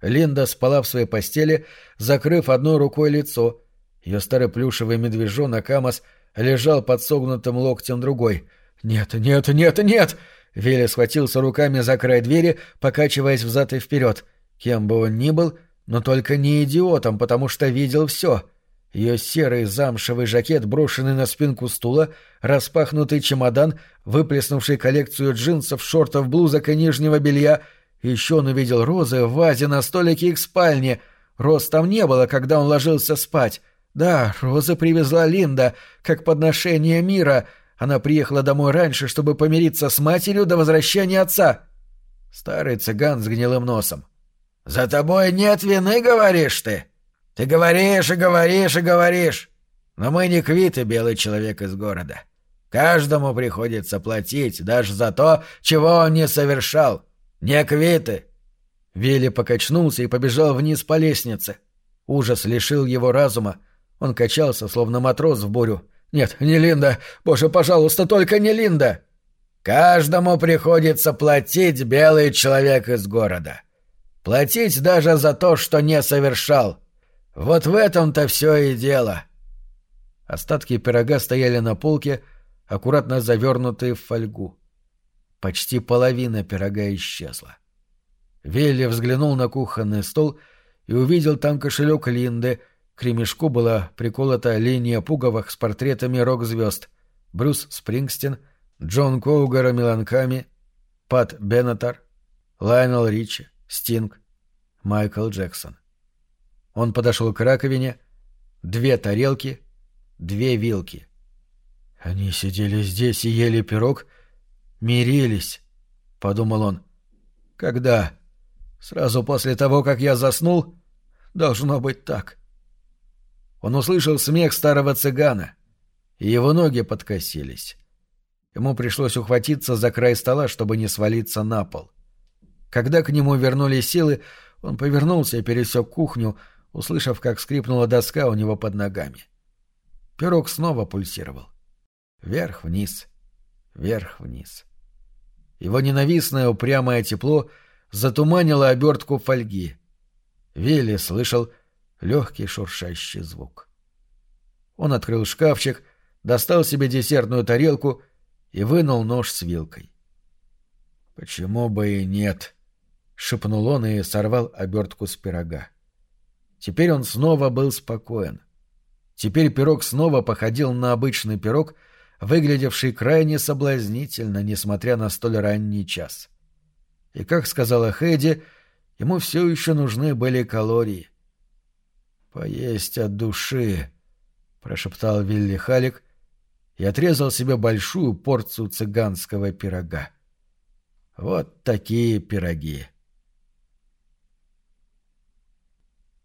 Линда спала в своей постели, закрыв одной рукой лицо. Ее старый плюшевый медвежонок Амос лежал под согнутым локтем другой. «Нет, нет, нет, нет!» Вилли схватился руками за край двери, покачиваясь взад и вперед. Кем бы он ни был, но только не идиотом, потому что видел все — ее серый замшевый жакет, брошенный на спинку стула, распахнутый чемодан, выплеснувший коллекцию джинсов, шортов, блузок и нижнего белья. Еще он увидел розы в вазе на столике их спальни. Роз там не было, когда он ложился спать. Да, розы привезла Линда, как подношение мира. Она приехала домой раньше, чтобы помириться с матерью до возвращения отца. Старый цыган с гнилым носом. «За тобой нет вины, говоришь ты?» Ты говоришь и говоришь и говоришь. Но мы не квиты, белый человек из города. Каждому приходится платить, даже за то, чего он не совершал. Не квиты. Вилли покачнулся и побежал вниз по лестнице. Ужас лишил его разума. Он качался, словно матрос в бурю. «Нет, не Линда! Боже, пожалуйста, только не Линда!» «Каждому приходится платить белый человек из города. Платить даже за то, что не совершал. Вот в этом-то все и дело. Остатки пирога стояли на полке, аккуратно завернутые в фольгу. Почти половина пирога исчезла. Вилли взглянул на кухонный стол и увидел там кошелек Линды. К ремешку была приколота линия пуговок с портретами рок-звезд. Брюс Спрингстин, Джон Коугара Меланками, Пат Беннетар, Лайнел Ричи, Стинг, Майкл Джексон. Он подошел к раковине. Две тарелки, две вилки. Они сидели здесь и ели пирог, мирились, — подумал он. Когда? Сразу после того, как я заснул? Должно быть так. Он услышал смех старого цыгана, и его ноги подкосились. Ему пришлось ухватиться за край стола, чтобы не свалиться на пол. Когда к нему вернулись силы, он повернулся и пересек кухню, услышав, как скрипнула доска у него под ногами. Пирог снова пульсировал. Вверх-вниз, вверх-вниз. Его ненавистное упрямое тепло затуманило обертку фольги. Вилли слышал легкий шуршащий звук. Он открыл шкафчик, достал себе десертную тарелку и вынул нож с вилкой. «Почему бы и нет?» — шепнул он и сорвал обертку с пирога. Теперь он снова был спокоен. Теперь пирог снова походил на обычный пирог, выглядевший крайне соблазнительно, несмотря на столь ранний час. И, как сказала Хэдди, ему все еще нужны были калории. «Поесть от души», — прошептал Вилли Халик и отрезал себе большую порцию цыганского пирога. Вот такие пироги.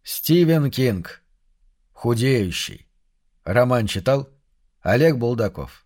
Стивен Кинг. Худеющий. Роман читал Олег Булдаков.